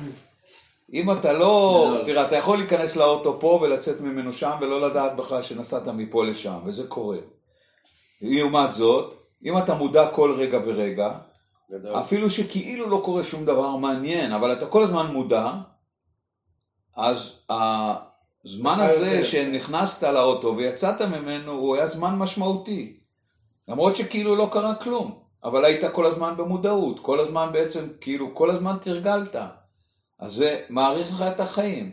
אם אתה לא, תראה, אתה יכול להיכנס לאוטו פה ולצאת ממנו שם ולא לדעת בכלל שנסעת מפה לשם, וזה קורה. לעומת זאת, אם אתה מודע כל רגע ורגע, אפילו שכאילו לא קורה שום דבר מעניין, אבל אתה כל הזמן מודע, אז הזמן הזה שנכנסת לאוטו ויצאת ממנו, הוא היה זמן משמעותי. למרות שכאילו לא קרה כלום, אבל היית כל הזמן במודעות, כל הזמן בעצם, כאילו, כל הזמן תרגלת. אז זה מאריך לך את החיים.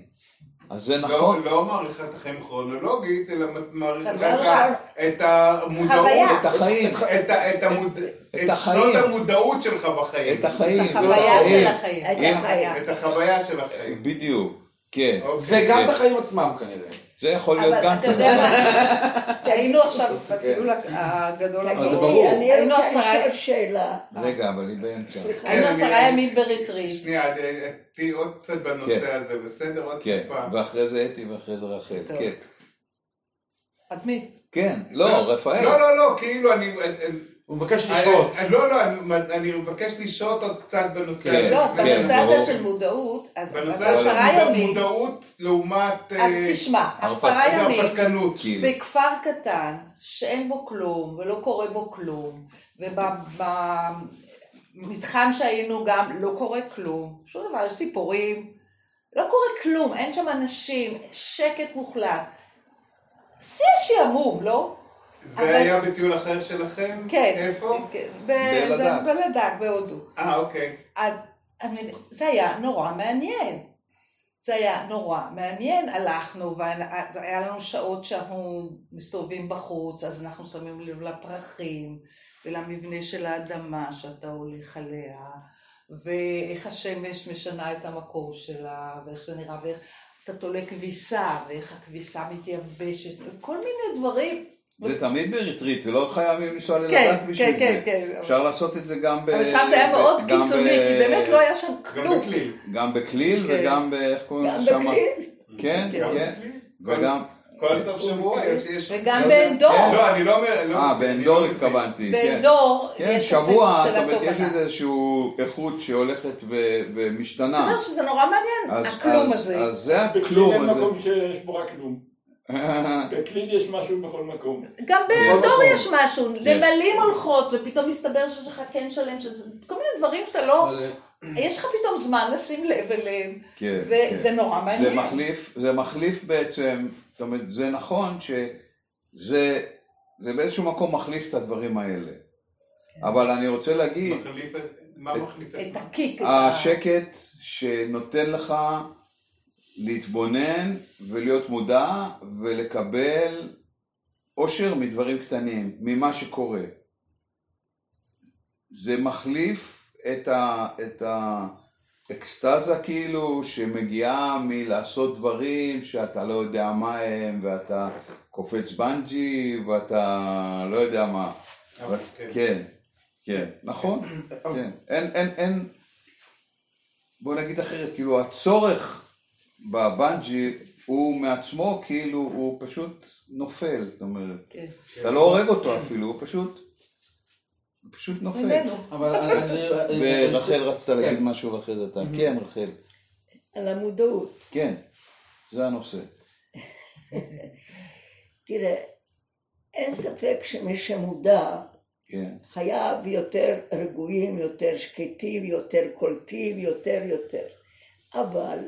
אז זה נכון. לא, לא מעריכה את החיים כרונולוגית, אלא את לא את המודעות. את החיים. את את המוד- את את. שנות המודעות שלך בחיים. את החיים. את החוויה. של החיים. את החוויה של החיים. בדיוק, כן. אוקיי. וגם כן. את החיים עצמם כנראה. זה יכול להיות אבל גם... אתה יודע מה, היינו עכשיו בטיול הגדול אבל זה הבא. ברור. אני היינו עשרה- שאלה. רגע, אבל היא באמצע. סליחה. היינו כן, עשרה אני- ימים בריטריט. שנייה, אה, אה, תהיי עוד קצת כן. בנושא הזה, בסדר? עוד כן, טיפה. ואחרי זה אתי ואחרי זה רחל. כן. את מי? כן, לא, רפאל. לא, לא, לא, כאילו אני... הוא מבקש לשהות. אני- לא, לא, אני- מבקש לשהות עוד קצת בנושא כן, הזה. לא, כן, בנושא. הזה של מודעות, אז בנושא הזה עשרה של ימים, מודעות לעומת... אז אה, תשמע, עשרה ימים. כאילו. בכפר קטן, שאין בו כלום, ולא קורה בו כלום, ובמתחם שהיינו גם לא קורה כלום, שום דבר, יש ציפורים, לא קורה כלום, אין שם אנשים, שקט מוחלט. שיא השעמום, לא? זה אבל- היה בטיול אחר שלכם? כן. איפה? כן, ב- בלדג. זה בלדג, בהודו. אה, אוקיי. אז אני, זה היה נורא מעניין. זה היה נורא מעניין, הלכנו, וזה היה לנו שעות שאנחנו מסתובבים בחוץ, אז אנחנו שמים לב לפרחים, ולמבנה של האדמה שאתה הולך עליה, ואיך השמש משנה את המקור שלה, ואיך זה נראה, ואיך אתה תולה כביסה, ואיך הכביסה מתייבשת, וכל מיני דברים. זה תמיד בריטריט, ולא חייבים לנסוע כן, ללדק בשביל כן, זה. כן, כן. אפשר לעשות את זה גם ב... אבל שם זה היה מאוד גם קיצוני, כי באמת לא היה שם גם כלום. בכליל. גם בכליל כן. וגם ב... איך קוראים גם לזה שם? בכליל? כן, גם כן. בכליל. וגם... כל סוף שבוע יש... וגם לא- בעין דור. כן, לא, אני לא אומר... לא- אה, אני בעין לא דור מבין. התכוונתי. בעין כן. דור כן, יש שבוע, את זאת אומרת, יש איזושהי איכות שהולכת ומשתנה. מסתבר שזה נורא מעניין, הכלום אז- הזה. אז זה בכליל הכלום אין הזה. מקום שיש בו רק כלום. בכליל יש משהו בכל מקום. גם בעין דור מקום. יש משהו, כן. נמלים הולכות, ופתאום מסתבר שיש לך קן שלם, שזה- כל מיני דברים שאתה לא, אבל, יש לך פתאום זמן לשים לב אליהם, כן, וזה כן. נורא זה מעניין. מחליף, זה מחליף בעצם, זאת אומרת, זה נכון שזה זה באיזשהו מקום מחליף את הדברים האלה. אבל אני רוצה להגיד, מחליף את... מה מחליף את את מה? הקיק, את השקט שנותן לך להתבונן ולהיות מודע ולקבל אושר מדברים קטנים, ממה שקורה. זה מחליף את, ה, את האקסטזה כאילו שמגיעה מלעשות דברים שאתה לא יודע מה הם ואתה קופץ בנג'י ואתה לא יודע מה. אבל כן, כן. כן, כן, נכון, כן. אין, אין, אין, בוא נגיד אחרת, כאילו הצורך בבנג'י הוא מעצמו כאילו, הוא פשוט נופל, זאת אומרת, כן. אתה לא הורג אותו אפילו, הוא פשוט, הוא פשוט נופל. אבל אני... ורחל רצתה להגיד כן. משהו ואחרי זה אתה, כן רחל, על המודעות. כן, זה הנושא. תראה, אין ספק שמי שמודע כן, חייו יותר רגועים, יותר שקטים, יותר קולטים, יותר יותר. אבל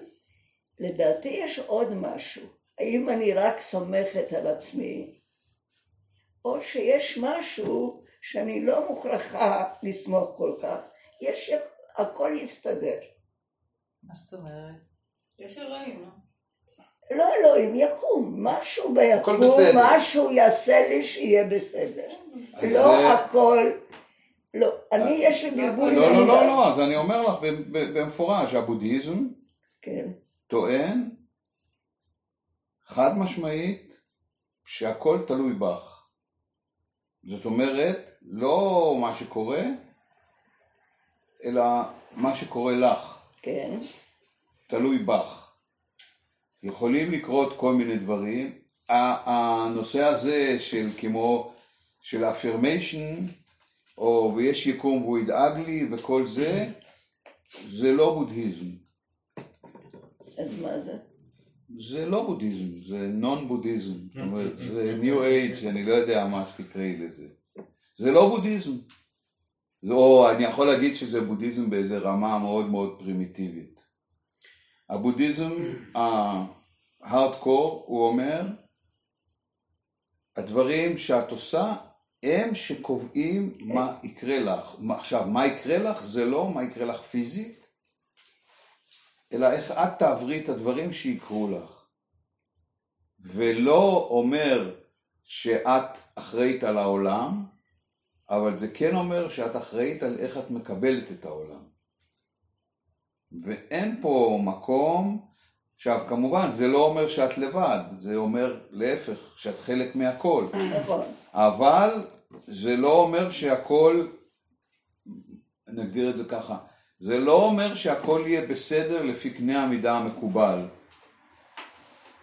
לדעתי יש עוד משהו. האם אני רק סומכת על עצמי, או שיש משהו שאני לא מוכרחה לסמוך כל כך, יש, הכל יסתדר. מה זאת אומרת? יש אלוהים, לא? לא אלוהים, יקום, משהו ביקום. משהו יעשה לי שיהיה בסדר. לא זה- הכל, לא, אני יש לי בלבול. לא, לא. לא, לא, אז אני אומר לך במפורש, הבודהיזם כן, טוען חד משמעית שהכל תלוי בך. זאת אומרת, לא מה שקורה, אלא מה שקורה לך, כן, תלוי בך. יכולים לקרות כל מיני דברים. הנושא הזה של כמו, של affirmation, או ויש יקום והוא ידאג לי וכל זה, זה לא בודהיזם. אז מה זה? זה לא בודהיזם, זה נון בודהיזם, זאת אומרת, זה ניו אייג', אני לא יודע מה שתקראי לזה. זה לא בודהיזם. זה, או אני יכול להגיד שזה בודהיזם באיזה רמה מאוד מאוד פרימיטיבית. הבודהיזם ההארדקור, הוא אומר, הדברים שאת עושה הם שקובעים מה יקרה לך. עכשיו, מה יקרה לך זה לא מה יקרה לך פיזית, אלא איך את תעברי את הדברים שיקרו לך. ולא אומר שאת אחראית על העולם, אבל זה כן אומר שאת אחראית על איך את מקבלת את העולם. ואין פה מקום, עכשיו כמובן זה לא אומר שאת לבד, זה אומר להפך, שאת חלק מהכל. נכון, אבל זה לא אומר שהכל, נגדיר את זה ככה, זה לא אומר שהכל יהיה בסדר לפי קנה המידה המקובל.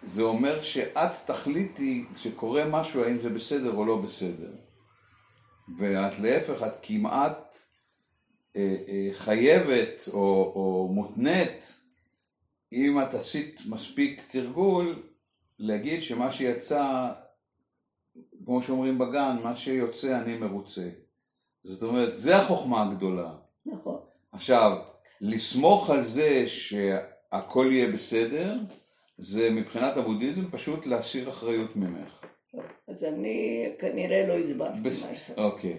זה אומר שאת תחליטי כשקורה משהו האם זה בסדר או לא בסדר. ואת להפך, את כמעט אה, אה, חייבת או, או מותנית, אם את עשית מספיק תרגול, להגיד שמה שיצא כמו שאומרים בגן, מה שיוצא אני מרוצה. זאת אומרת, זה החוכמה הגדולה. נכון. עכשיו, לסמוך על זה שהכל יהיה בסדר, זה מבחינת הבודהיזם פשוט להשאיר אחריות ממך. אז אני כנראה לא הסברתי בס... שאתה אוקיי,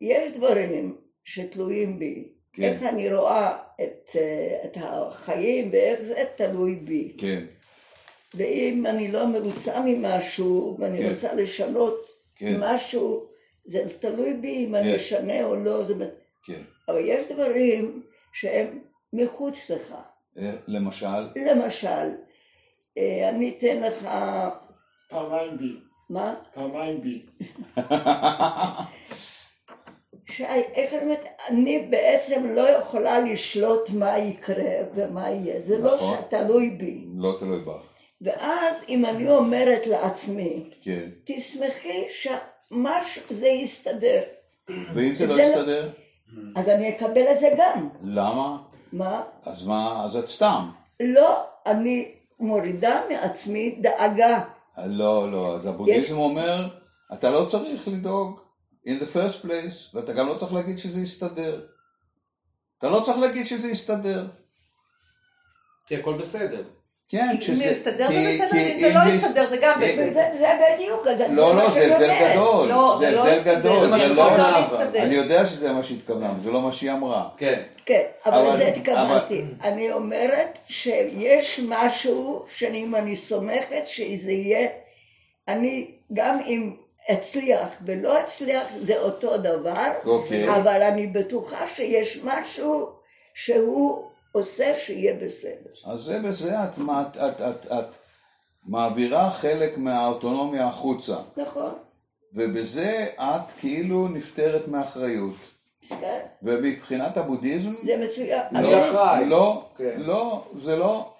יש דברים שתלויים בי. כן. איך אני רואה את, אה, את החיים ואיך זה תלוי בי. כן, ואם אני לא מרוצה ממשהו ואני כן. רוצה לשנות כן. משהו, זה תלוי בי אם אני כן. אשנה או לא. זה... כן. אבל יש דברים שהם מחוץ לך. אה, למשל, למשל, אה, אני אתן לך, פעמיים בי, מה? פעמיים בי. שי, איך אני אומרת, אני בעצם לא יכולה לשלוט מה יקרה ומה יהיה, זה לא נכון. שתלוי בי. לא תלוי בך. ואז אם אני אומרת לעצמי, כן. תשמחי שמשהו זה יסתדר, ואם זה לא זה לא- יסתדר? אז אני אקבל את זה גם. למה? מה? אז מה, אז את סתם. לא, אני מורידה מעצמי דאגה. לא, לא, אז הבודהיזם אומר, אתה לא צריך לדאוג in the first place, ואתה גם לא צריך להגיד שזה יסתדר. אתה לא צריך להגיד שזה יסתדר. כי הכל בסדר. כן, אם כשזה... יסתדר זה בסדר, כי אם זה לא יסתדר זה גם אה, בסדר. זה, זה בדיוק, אז זה לא, מה לא, שאני זה הבדל אומרת. גדול. לא, זה זה לא הבדל גדול. זה מה זה שיכול לא- לא להסתדר. אני יודע שזה מה שהתכוונה, זה לא מה שהיא אמרה. כן. כן, אבל לזה התכוונתי. אני אומרת שיש משהו שאם אני סומכת שזה יהיה, אני גם אם אצליח ולא אצליח זה אותו דבר, אוקיי. אבל אני בטוחה שיש משהו שהוא עושה שיהיה בסדר. אז זה בזה את, את, את, את, את מעבירה חלק מהאוטונומיה החוצה, נכון, ובזה את כאילו נפטרת מאחריות. כן, ומבחינת הבודהיזם, זה מצוין. אני אבל- אחראי. לא, כן. לא, זה לא,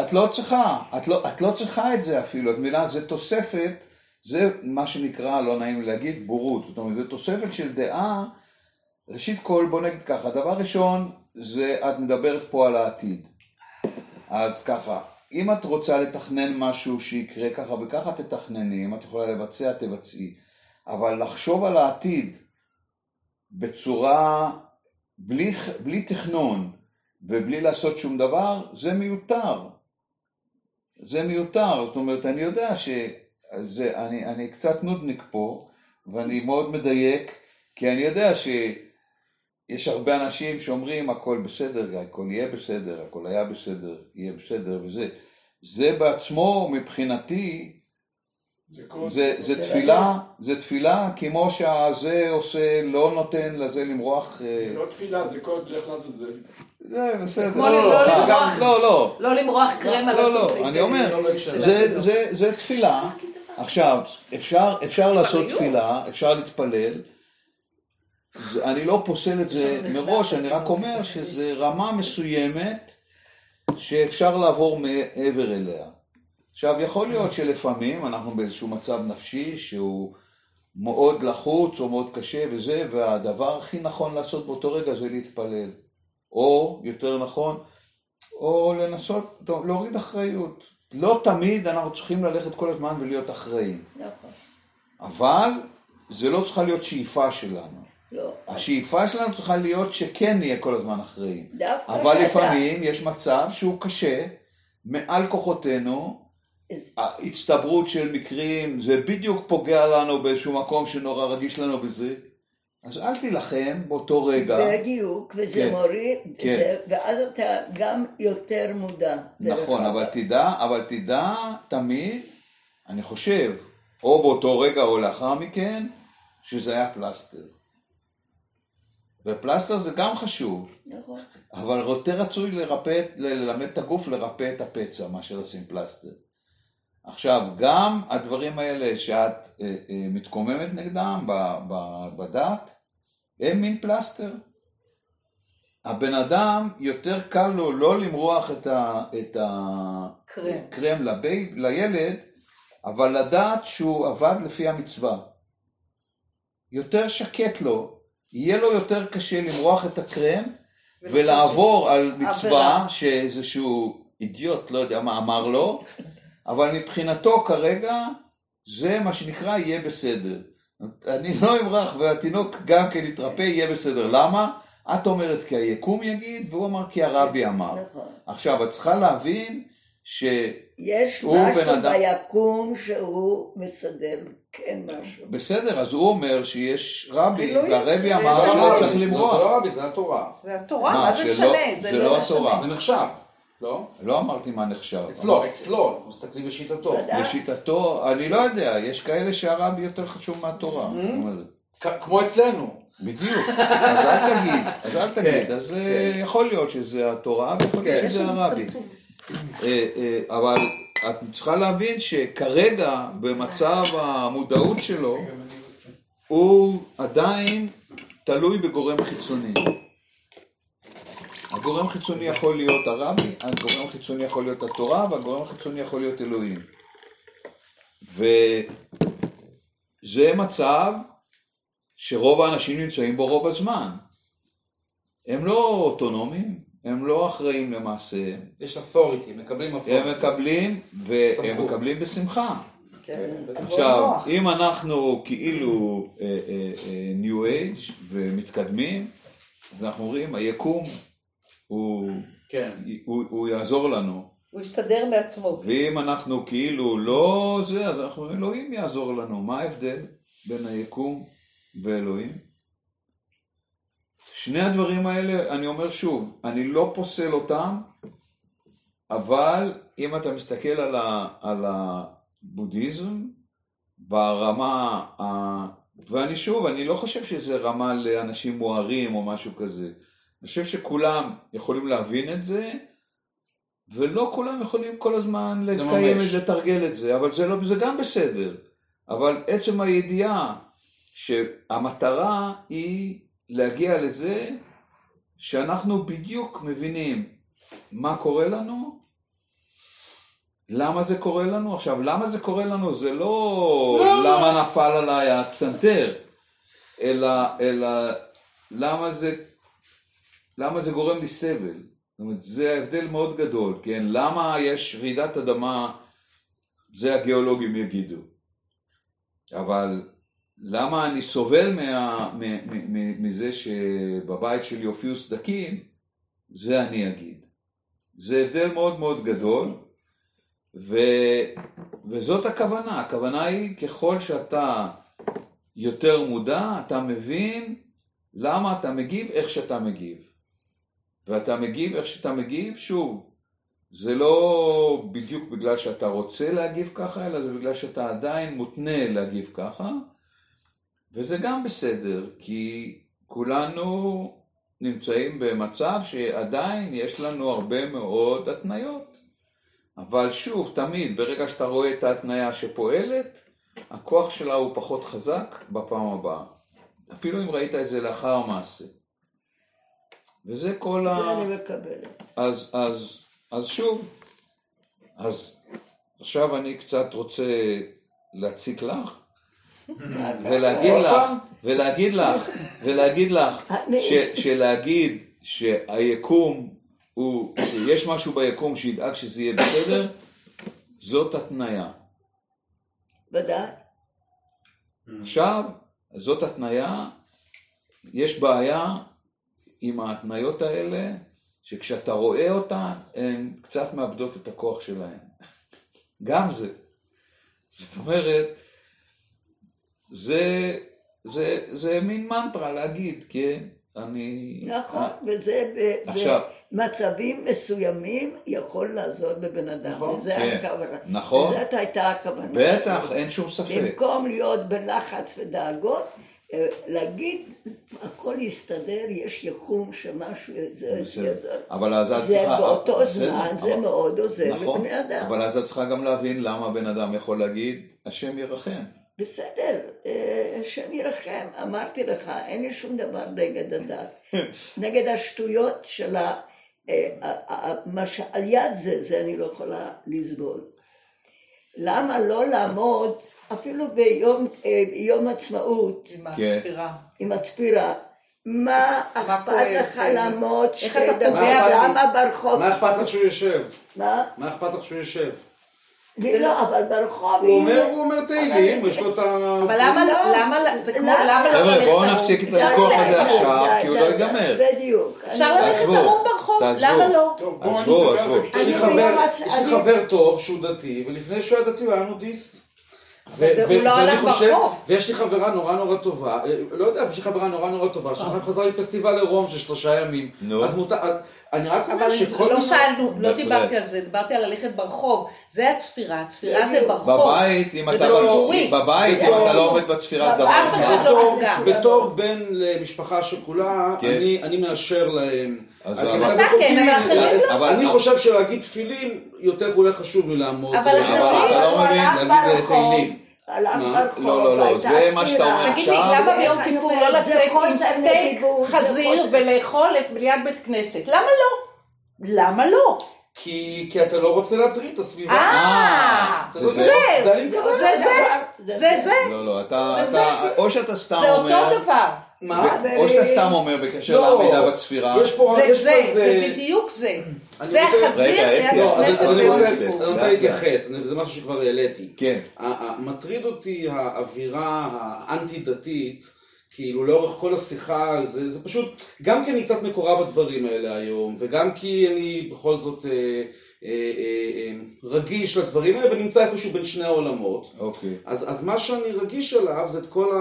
את לא צריכה, את לא, את לא צריכה את זה אפילו, את מבינה, זה תוספת, זה מה שנקרא, לא נעים להגיד, בורות, זאת אומרת, זה תוספת של דעה, ראשית כל, בוא נגיד ככה, דבר ראשון, זה, את מדברת פה על העתיד, אז ככה, אם את רוצה לתכנן משהו שיקרה ככה וככה, תתכנני, אם את יכולה לבצע, תבצעי, אבל לחשוב על העתיד בצורה, בלי, בלי תכנון ובלי לעשות שום דבר, זה מיותר. זה מיותר, זאת אומרת, אני יודע שזה, אני, אני קצת נודניק פה, ואני מאוד מדייק, כי אני יודע יש הרבה אנשים שאומרים הכל בסדר, הכל יהיה בסדר, הכל היה בסדר, יהיה בסדר וזה. זה בעצמו מבחינתי זה, זה תפילה, זה תפילה כמו שהזה עושה, לא נותן לזה למרוח. אה, זה לא תפילה, זה קוד לך לעזאזל. זה בסדר. כמו לא אה, למרוח. לא, לא. לא למרוח קרם על לא, הטוסיק. לא, אני אומר, לא בהקשר זה, זה, זה תפילה. עכשיו, אפשר, אפשר לעשות תפילה, אפשר להתפלל. אני לא פוסל את זה מראש, אני רק אומר שזה רמה מסוימת שאפשר לעבור מעבר אליה. עכשיו, יכול להיות שלפעמים אנחנו באיזשהו מצב נפשי שהוא מאוד לחוץ או מאוד קשה וזה, והדבר הכי נכון לעשות באותו רגע זה להתפלל. או, יותר נכון, או לנסות טוב, להוריד אחריות. לא תמיד אנחנו צריכים ללכת כל הזמן ולהיות אחראים, נכון. אבל זה לא צריכה להיות שאיפה שלנו. לא. השאיפה שלנו צריכה להיות שכן נהיה כל הזמן אחראים. דווקא אבל שאתה- לפעמים יש מצב שהוא קשה, מעל כוחותינו, אז- ההצטברות של מקרים, זה בדיוק פוגע לנו באיזשהו מקום שנורא רגיש לנו וזה. אז אל תילחם באותו רגע. בדיוק, וזה כן. מוריד, כן. זה- ואז אתה גם יותר מודע. נכון. אבל תדע, אבל תדע תמיד, אני חושב, או באותו רגע או לאחר מכן, שזה היה פלסטר. ופלסטר זה גם חשוב, נכון. אבל יותר רצוי לרפא, ללמד את הגוף לרפא את הפצע מאשר לשים פלסטר. עכשיו, גם הדברים האלה שאת אה, אה, מתקוממת נגדם ב- ב- בדת, הם מין פלסטר. הבן אדם, יותר קל לו לא למרוח את. הקרם לבי, לילד, אבל לדעת שהוא עבד לפי המצווה. יותר שקט לו, יהיה לו יותר קשה למרוח את הקרם ולעבור על מצווה. שאיזשהו אידיוט, לא יודע מה, אמר לו, אבל מבחינתו כרגע זה מה שנקרא יהיה בסדר. אני לא אמרח והתינוק גם כן יתרפא, יהיה בסדר. למה? את אומרת כי היקום יגיד, והוא אמר כי הרבי אמר. נכון. עכשיו, את צריכה להבין ש... יש הוא משהו בן אדם- ביקום שהוא מסדר כן משהו. בסדר, אז הוא אומר שיש רבי, והרבי זה- אמר זה שלא לא צריך זה למרוח. לא רבי, זה התורה. זה התורה, מה, זה משנה? זה לא התורה. זה נחשב, לא? לא אמרתי מה נחשב. אצלו, אצלו, מסתכלים בשיטתו. ודאי. לשיטתו, אני לא יודע, יש כאלה שהרבי יותר חשוב מהתורה. כ- כמו אצלנו. בדיוק, אז אל תגיד, אז אל תגיד, כן, אז אה, יכול להיות שזה התורה ויכול להיות כן. שזה הרבי. אה, אה, אבל את צריכה להבין שכרגע במצב המודעות שלו, הוא עדיין תלוי בגורם חיצוני. הגורם חיצוני יכול להיות הרבי, הגורם חיצוני יכול להיות התורה, והגורם החיצוני יכול להיות אלוהים. וזה מצב שרוב האנשים נמצאים בו רוב הזמן. הם לא אוטונומיים, הם לא אחראים למעשה, יש authority, מקבלים הם authority. מקבלים, והם. מקבלים בשמחה. כן. עכשיו. אם אנחנו כאילו אה, אה, אה, New Age ומתקדמים, אז אנחנו אומרים, היקום הוא, כן. הוא, הוא יעזור לנו. הוא יסתדר בעצמו. ואם אנחנו כאילו לא זה, אז אנחנו אומרים, אלוהים יעזור לנו. מה ההבדל בין היקום ואלוהים? שני הדברים האלה, אני אומר שוב, אני לא פוסל אותם, אבל אם אתה מסתכל על, ה, על הבודהיזם, ברמה, ה, ואני שוב, אני לא חושב שזה רמה לאנשים מוארים או משהו כזה. אני חושב שכולם יכולים להבין את זה, ולא כולם יכולים כל הזמן לקיים. את זה, לתרגל את זה, אבל זה, לא, זה גם בסדר. אבל עצם הידיעה שהמטרה היא להגיע לזה שאנחנו בדיוק מבינים מה קורה לנו, למה זה קורה לנו. עכשיו, למה זה קורה לנו זה לא למה נפל עליי הפסנתר, אלא, אלא למה זה, למה זה גורם לי סבל. זאת אומרת, זה הבדל מאוד גדול, כן? למה יש רעידת אדמה, זה הגיאולוגים יגידו. אבל למה אני סובל מה, מ, מ, מ, מזה שבבית שלי הופיעו סדקים, זה אני אגיד. זה הבדל מאוד מאוד גדול, ו, וזאת הכוונה. הכוונה היא ככל שאתה יותר מודע, אתה מבין למה אתה מגיב איך שאתה מגיב. ואתה מגיב איך שאתה מגיב, שוב, זה לא בדיוק בגלל שאתה רוצה להגיב ככה, אלא זה בגלל שאתה עדיין מותנה להגיב ככה, וזה גם בסדר, כי כולנו נמצאים במצב שעדיין יש לנו הרבה מאוד התניות. אבל שוב, תמיד, ברגע שאתה רואה את ההתניה שפועלת, הכוח שלה הוא פחות חזק בפעם הבאה. אפילו אם ראית את זה לאחר מעשה. וזה כל ה... זה אני מקבלת. אז, אז, אז שוב, אז עכשיו אני קצת רוצה להציק לך, ולהגיד לך, ולהגיד לך, ולהגיד לך, אני- ש, שלהגיד שהיקום הוא, שיש משהו ביקום שידאג שזה יהיה בסדר, זאת התניה. ודאי. עכשיו, זאת התניה, יש בעיה עם ההתניות האלה, שכשאתה רואה אותן, הן קצת מאבדות את הכוח שלהן. גם זה. זאת אומרת, זה, זה, זה מין מנטרה להגיד, כן, אני... נכון, וזה ב- עכשיו- במצבים מסוימים יכול לעזור לבן אדם, נכון. וזה כן, הכוונה. נכון. וזאת הייתה הכוונה. בטח, אין שום ספק. במקום להיות בלחץ ודאגות, אה, להגיד, הכל יסתדר, יש יקום שמשהו, זה. יעזור. אבל אז את זה צריכה... באותו בסדר, זמן, זה מאוד עוזר נכון, לבני אדם. אבל אז את צריכה גם להבין למה בן אדם יכול להגיד, השם ירחם. בסדר, אה, השם ירחם, אמרתי לך, אין לי שום דבר נגד הדת. נגד השטויות של ה... אה, ה- מה שעל יד זה, זה אני לא יכולה לסבול. למה לא לעמוד, אפילו ביום אה, יום עצמאות, עם כן. הצפירה. עם הצפירה, מה אכפת לך. לעמוד שתי דקות? למה ברחוב? מה אכפת לך שהוא יושב? מה? מה אכפת לך שהוא יושב? לא, אבל ברחוב... הוא אומר, הוא אומר תהילים, יש לו את ה... אבל למה, לא. למה, זה כמו, למה? למה לא חבר'ה, בואו? נפסיק את הוויכוח הזה עכשיו, כי הוא לא די, ייגמר. בדיוק. אפשר ללכת לרום ברחוב. למה לא? עזבו, עזבו. יש לי חבר טוב שהוא דתי, ולפני שהוא היה דתי הוא היה נודיסט. ו- הוא לא הלך ברחוב. ויש לי חברה נורא נורא טובה, אה, לא יודע, יש לי חברה נורא נורא טובה, שעכשיו חזרה מפסטיבל עירום של שלושה ימים. נו. אז מותר, אני רק אומר אבל שכל... לא שאלנו, לא. דיברתי על זה, דיברתי על ללכת ברחוב. זה הצפירה, הצפירה זה ברחוב. בבית, אם זה אתה בציבורי. בבית, אם אתה לא עומד בצפירה, זה דבר אחד אחד. לא בתור- בן למשפחה שכולה, כן. אני מאשר להם. אתה כן, אבל אחרים לא. אבל- אני חושב שלהגיד תפילין יותר אולי חשוב מלעמוד. אבל אה, אחרים- לא הוא הלך להגיד ברחוב, לא, לא, לא, זה מה שאתה. אומר תגיד לי, עכשיו- למה ביום כיפור? לא זה לצאת עם סטייק זה חזיר ולאכול ליד בית כנסת? למה לא? למה לא? כי כי אתה לא רוצה להטריד את הסביבה. אה, זה זה- זה, זה. זה זה, זה זה זה. זה, לא, לא, אתה, זה- אתה, או שאתה סתם זה אומר, אותו דבר. מה? או שאתה סתם אומר בקשר לא. לעמידה בצפירה. זה זה, זה בדיוק זה. זה החזיר לא, אני רוצה-. להתייחס, זה משהו שכבר העליתי. כן. מטריד אותי האווירה האנטי-דתית, כאילו לאורך כל השיחה, זה, זה פשוט, גם כי אני קצת מקורב הדברים האלה היום, וגם כי אני בכל זאת אה, רגיש לדברים האלה ונמצא איפשהו בין שני העולמות. אוקיי. אז, אז מה שאני רגיש אליו זה את כל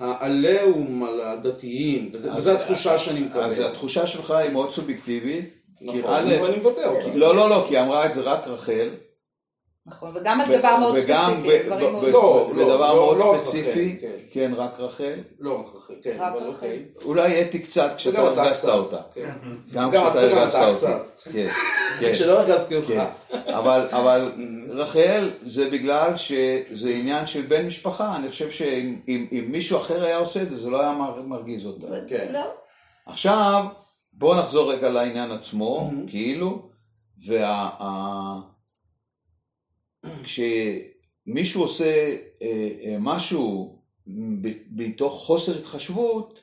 העליהום על הדתיים, וזה, אז- וזו התחושה שאני מקבל. אז התחושה שלך היא מאוד סובייקטיבית. כי נכון, א', אני אותה. לא, לא, לא, כי אמרה את זה רק רחל. נכון, וגם על דבר מאוד וגם ספציפי, ב- דברים מאוד... לא, לא, בדבר לא, מאוד לא רק ספציפי, כן. כן, רק רחל. לא רק רחל, כן, רק אבל רחל. אוקיי. אולי אתי קצת כשאתה הרגזת אותה. כן. גם כשאתה הרגזת אותי. קצת. כן, כן. כשלא הרגזתי אותך. כן. אבל, רחל זה בגלל שזה עניין של בן משפחה, אני חושב שאם אם, אם מישהו אחר היה עושה את זה, זה לא היה מר- מרגיז אותה. כן. לא, עכשיו, בואו נחזור רגע לעניין עצמו, כאילו, וה... כשמישהו עושה אה, אה, משהו מתוך חוסר התחשבות,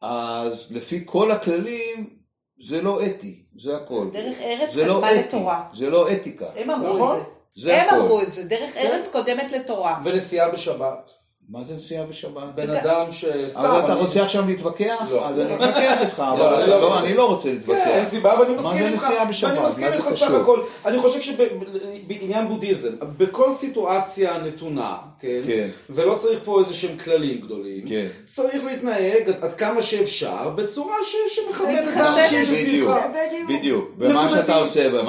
אז לפי כל הכללים זה לא אתי, זה הכל. דרך ארץ לא קדמה אתי, לתורה. זה לא אתיקה. הם אמרו נכון. את זה. זה הם הכל. אמרו את זה, דרך ארץ קודמת לתורה. ונסיעה בשבת. מה זה נסיעה בשבת? בן אדם ש... סתם, אז אתה אני- רוצה עכשיו להתווכח? לא. אז אני אתווכח איתך, אבל לא, אני לא רוצה. אני לא רוצה כן, להתווכח. אין סיבה, ואני מה מסכים זה איתך, נסיעה בשבת? ואני מה מסכים זה איתך קשור? סך הכל. אני חושב שבעניין בודהיזם, בכל סיטואציה נתונה, כן, כן. ולא צריך פה איזה שהם כללים גדולים, כן. צריך להתנהג עד- כמה שאפשר בצורה ש- שמכבדת את. האנשים שסביבך. בדיוק. ומה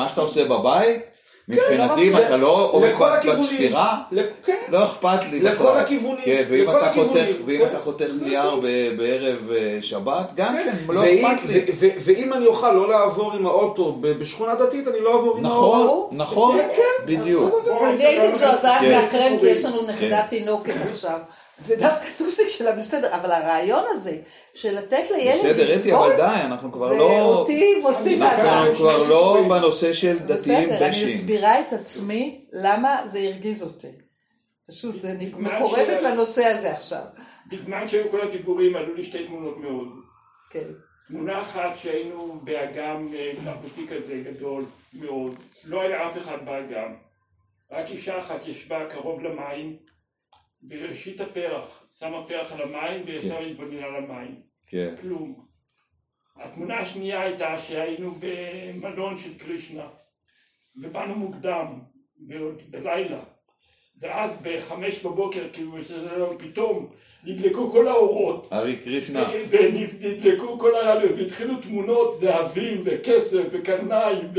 שאתה עושה בבית, מבחינתי, אם אתה לא עומד. בסתירה, כן. לא אכפת לי בכלל. כן, לכל אתה הכיוונים, חותך, ואם כן. אתה חותך נייר בערב שבת, גם כן, לא אכפת לי. ו- ו- ואם אני אוכל לא לעבור עם האוטו בשכונה דתית, אני לא אעבור עם נכון, האוטו. נכון, בדיוק. בואו אני הייתי מזועזעת. מהקרם כי יש לנו נכדה כן. תינוקת עכשיו. ודווקא טוסיק שלה בסדר, אבל הרעיון הזה של לתת לילד בסדר, אתי, לסבול, אבל די, אנחנו כבר זה לא... אותי מוציא אנחנו מהדעת. כבר לא בנושא של דתיים בסדר, אני בשים. מסבירה את עצמי למה זה הרגיז אותי. פשוט אני מקורבת לנושא הזה עכשיו. בזמן שהיו כל הדיבורים עלו לי שתי תמונות מאוד. כן. תמונה אחת שהיינו באגם אה, תרבותי כזה גדול מאוד, לא היה אף אחד באגם, רק אישה אחת ישבה קרוב למים והושיטה פרח, שמה פרח על המים וישר התבוננה על המים, כן. כלום. התמונה השנייה הייתה שהיינו במלון של קרישנה ובאנו מוקדם, בלילה, ואז בחמש בבוקר, כאילו, פתאום נדלקו כל האורות ארי קרישנה. ונדלקו כל האלה, והתחילו תמונות זהבים וכסף וקרניים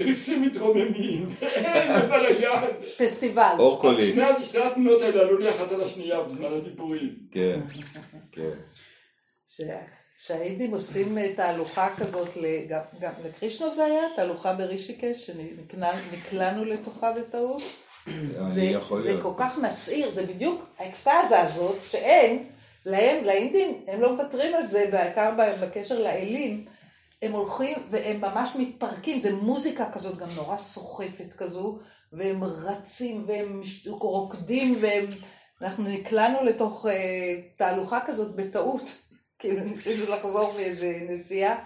ותריסים מתרוממים, ואין בלאגן. פסטיבל. אור קולי. שני התמונות האלה עלו לי אחת על השנייה בזמן הדיבורים. כן, כן. ש- שההידים עושים אה, תהלוכה כזאת, ל- גם- גם לקרישנו זה היה? תהלוכה ברישיקש, שנקלענו לתוכה בטעות? זה. כל כך מסעיר, זה בדיוק האקסטזה הזאת, שאין, להם, לאינדים, הם לא מוותרים על זה, בעיקר בקשר לאלים, הם הולכים והם ממש מתפרקים, זה מוזיקה כזאת גם נורא סוחפת כזו, והם רצים והם רוקדים והם, אנחנו נקלענו לתוך אה, תהלוכה כזאת בטעות, כאילו ניסינו לחזור מאיזה נסיעה,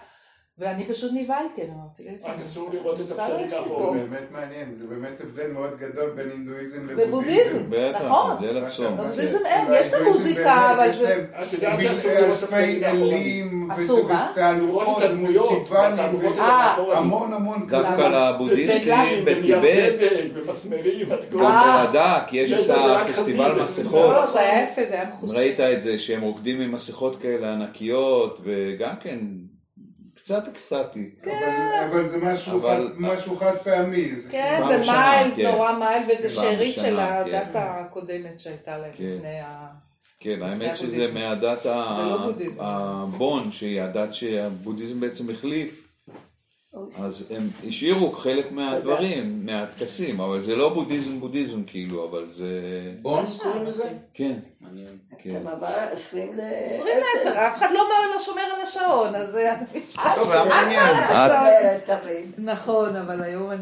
ואני פשוט נבהלתי, אני אמרתי, "איפה רק אני? אסור לראות את ללכת לאחור. פה." זה באמת מעניין, זה באמת הבדל מאוד גדול בין הינדואיזם. לבודהיזם. נכון. בבודהיזם ש- אין, יש את המוזיקה, אבל זה... את יודעת שאסור לראות את לאחור. אלים אסור, מה? בתהלוכות ו- אה. המון המון דווקא. לבודהיסטים בטיבט, כי יש את הפסטיבל מסכות. לא, זה היה יפה, זה היה מכוסה. ראית את זה שהם רוקדים עם מסכות כאלה ענקיות, וגם כן, קצת אקסטטי. אבל- אבל זה משהו אבל- חד- משהו חד פעמי. זה כן, פעם זה מייל, כן. נורא מייל, וזה שארית של כן. הדת הקודמת שהייתה להם כן. לפני ה... כן, האמת שזה. מהדת לא. הבון, שהיא הדת שהבודהיזם בעצם החליף. אז הם השאירו חלק מהדברים, מהטקסים, אבל זה לא בודהיזם בודהיזם כאילו, אבל זה... בון קוראים לזה? כן, מעניין. כן. אתה ממש עשרים ל... עשרים לעשר, אף אחד לא אומר- לא שומר על השעון, אז... זה- טוב, היה מעניין. תמיד. נכון, אבל היום אני...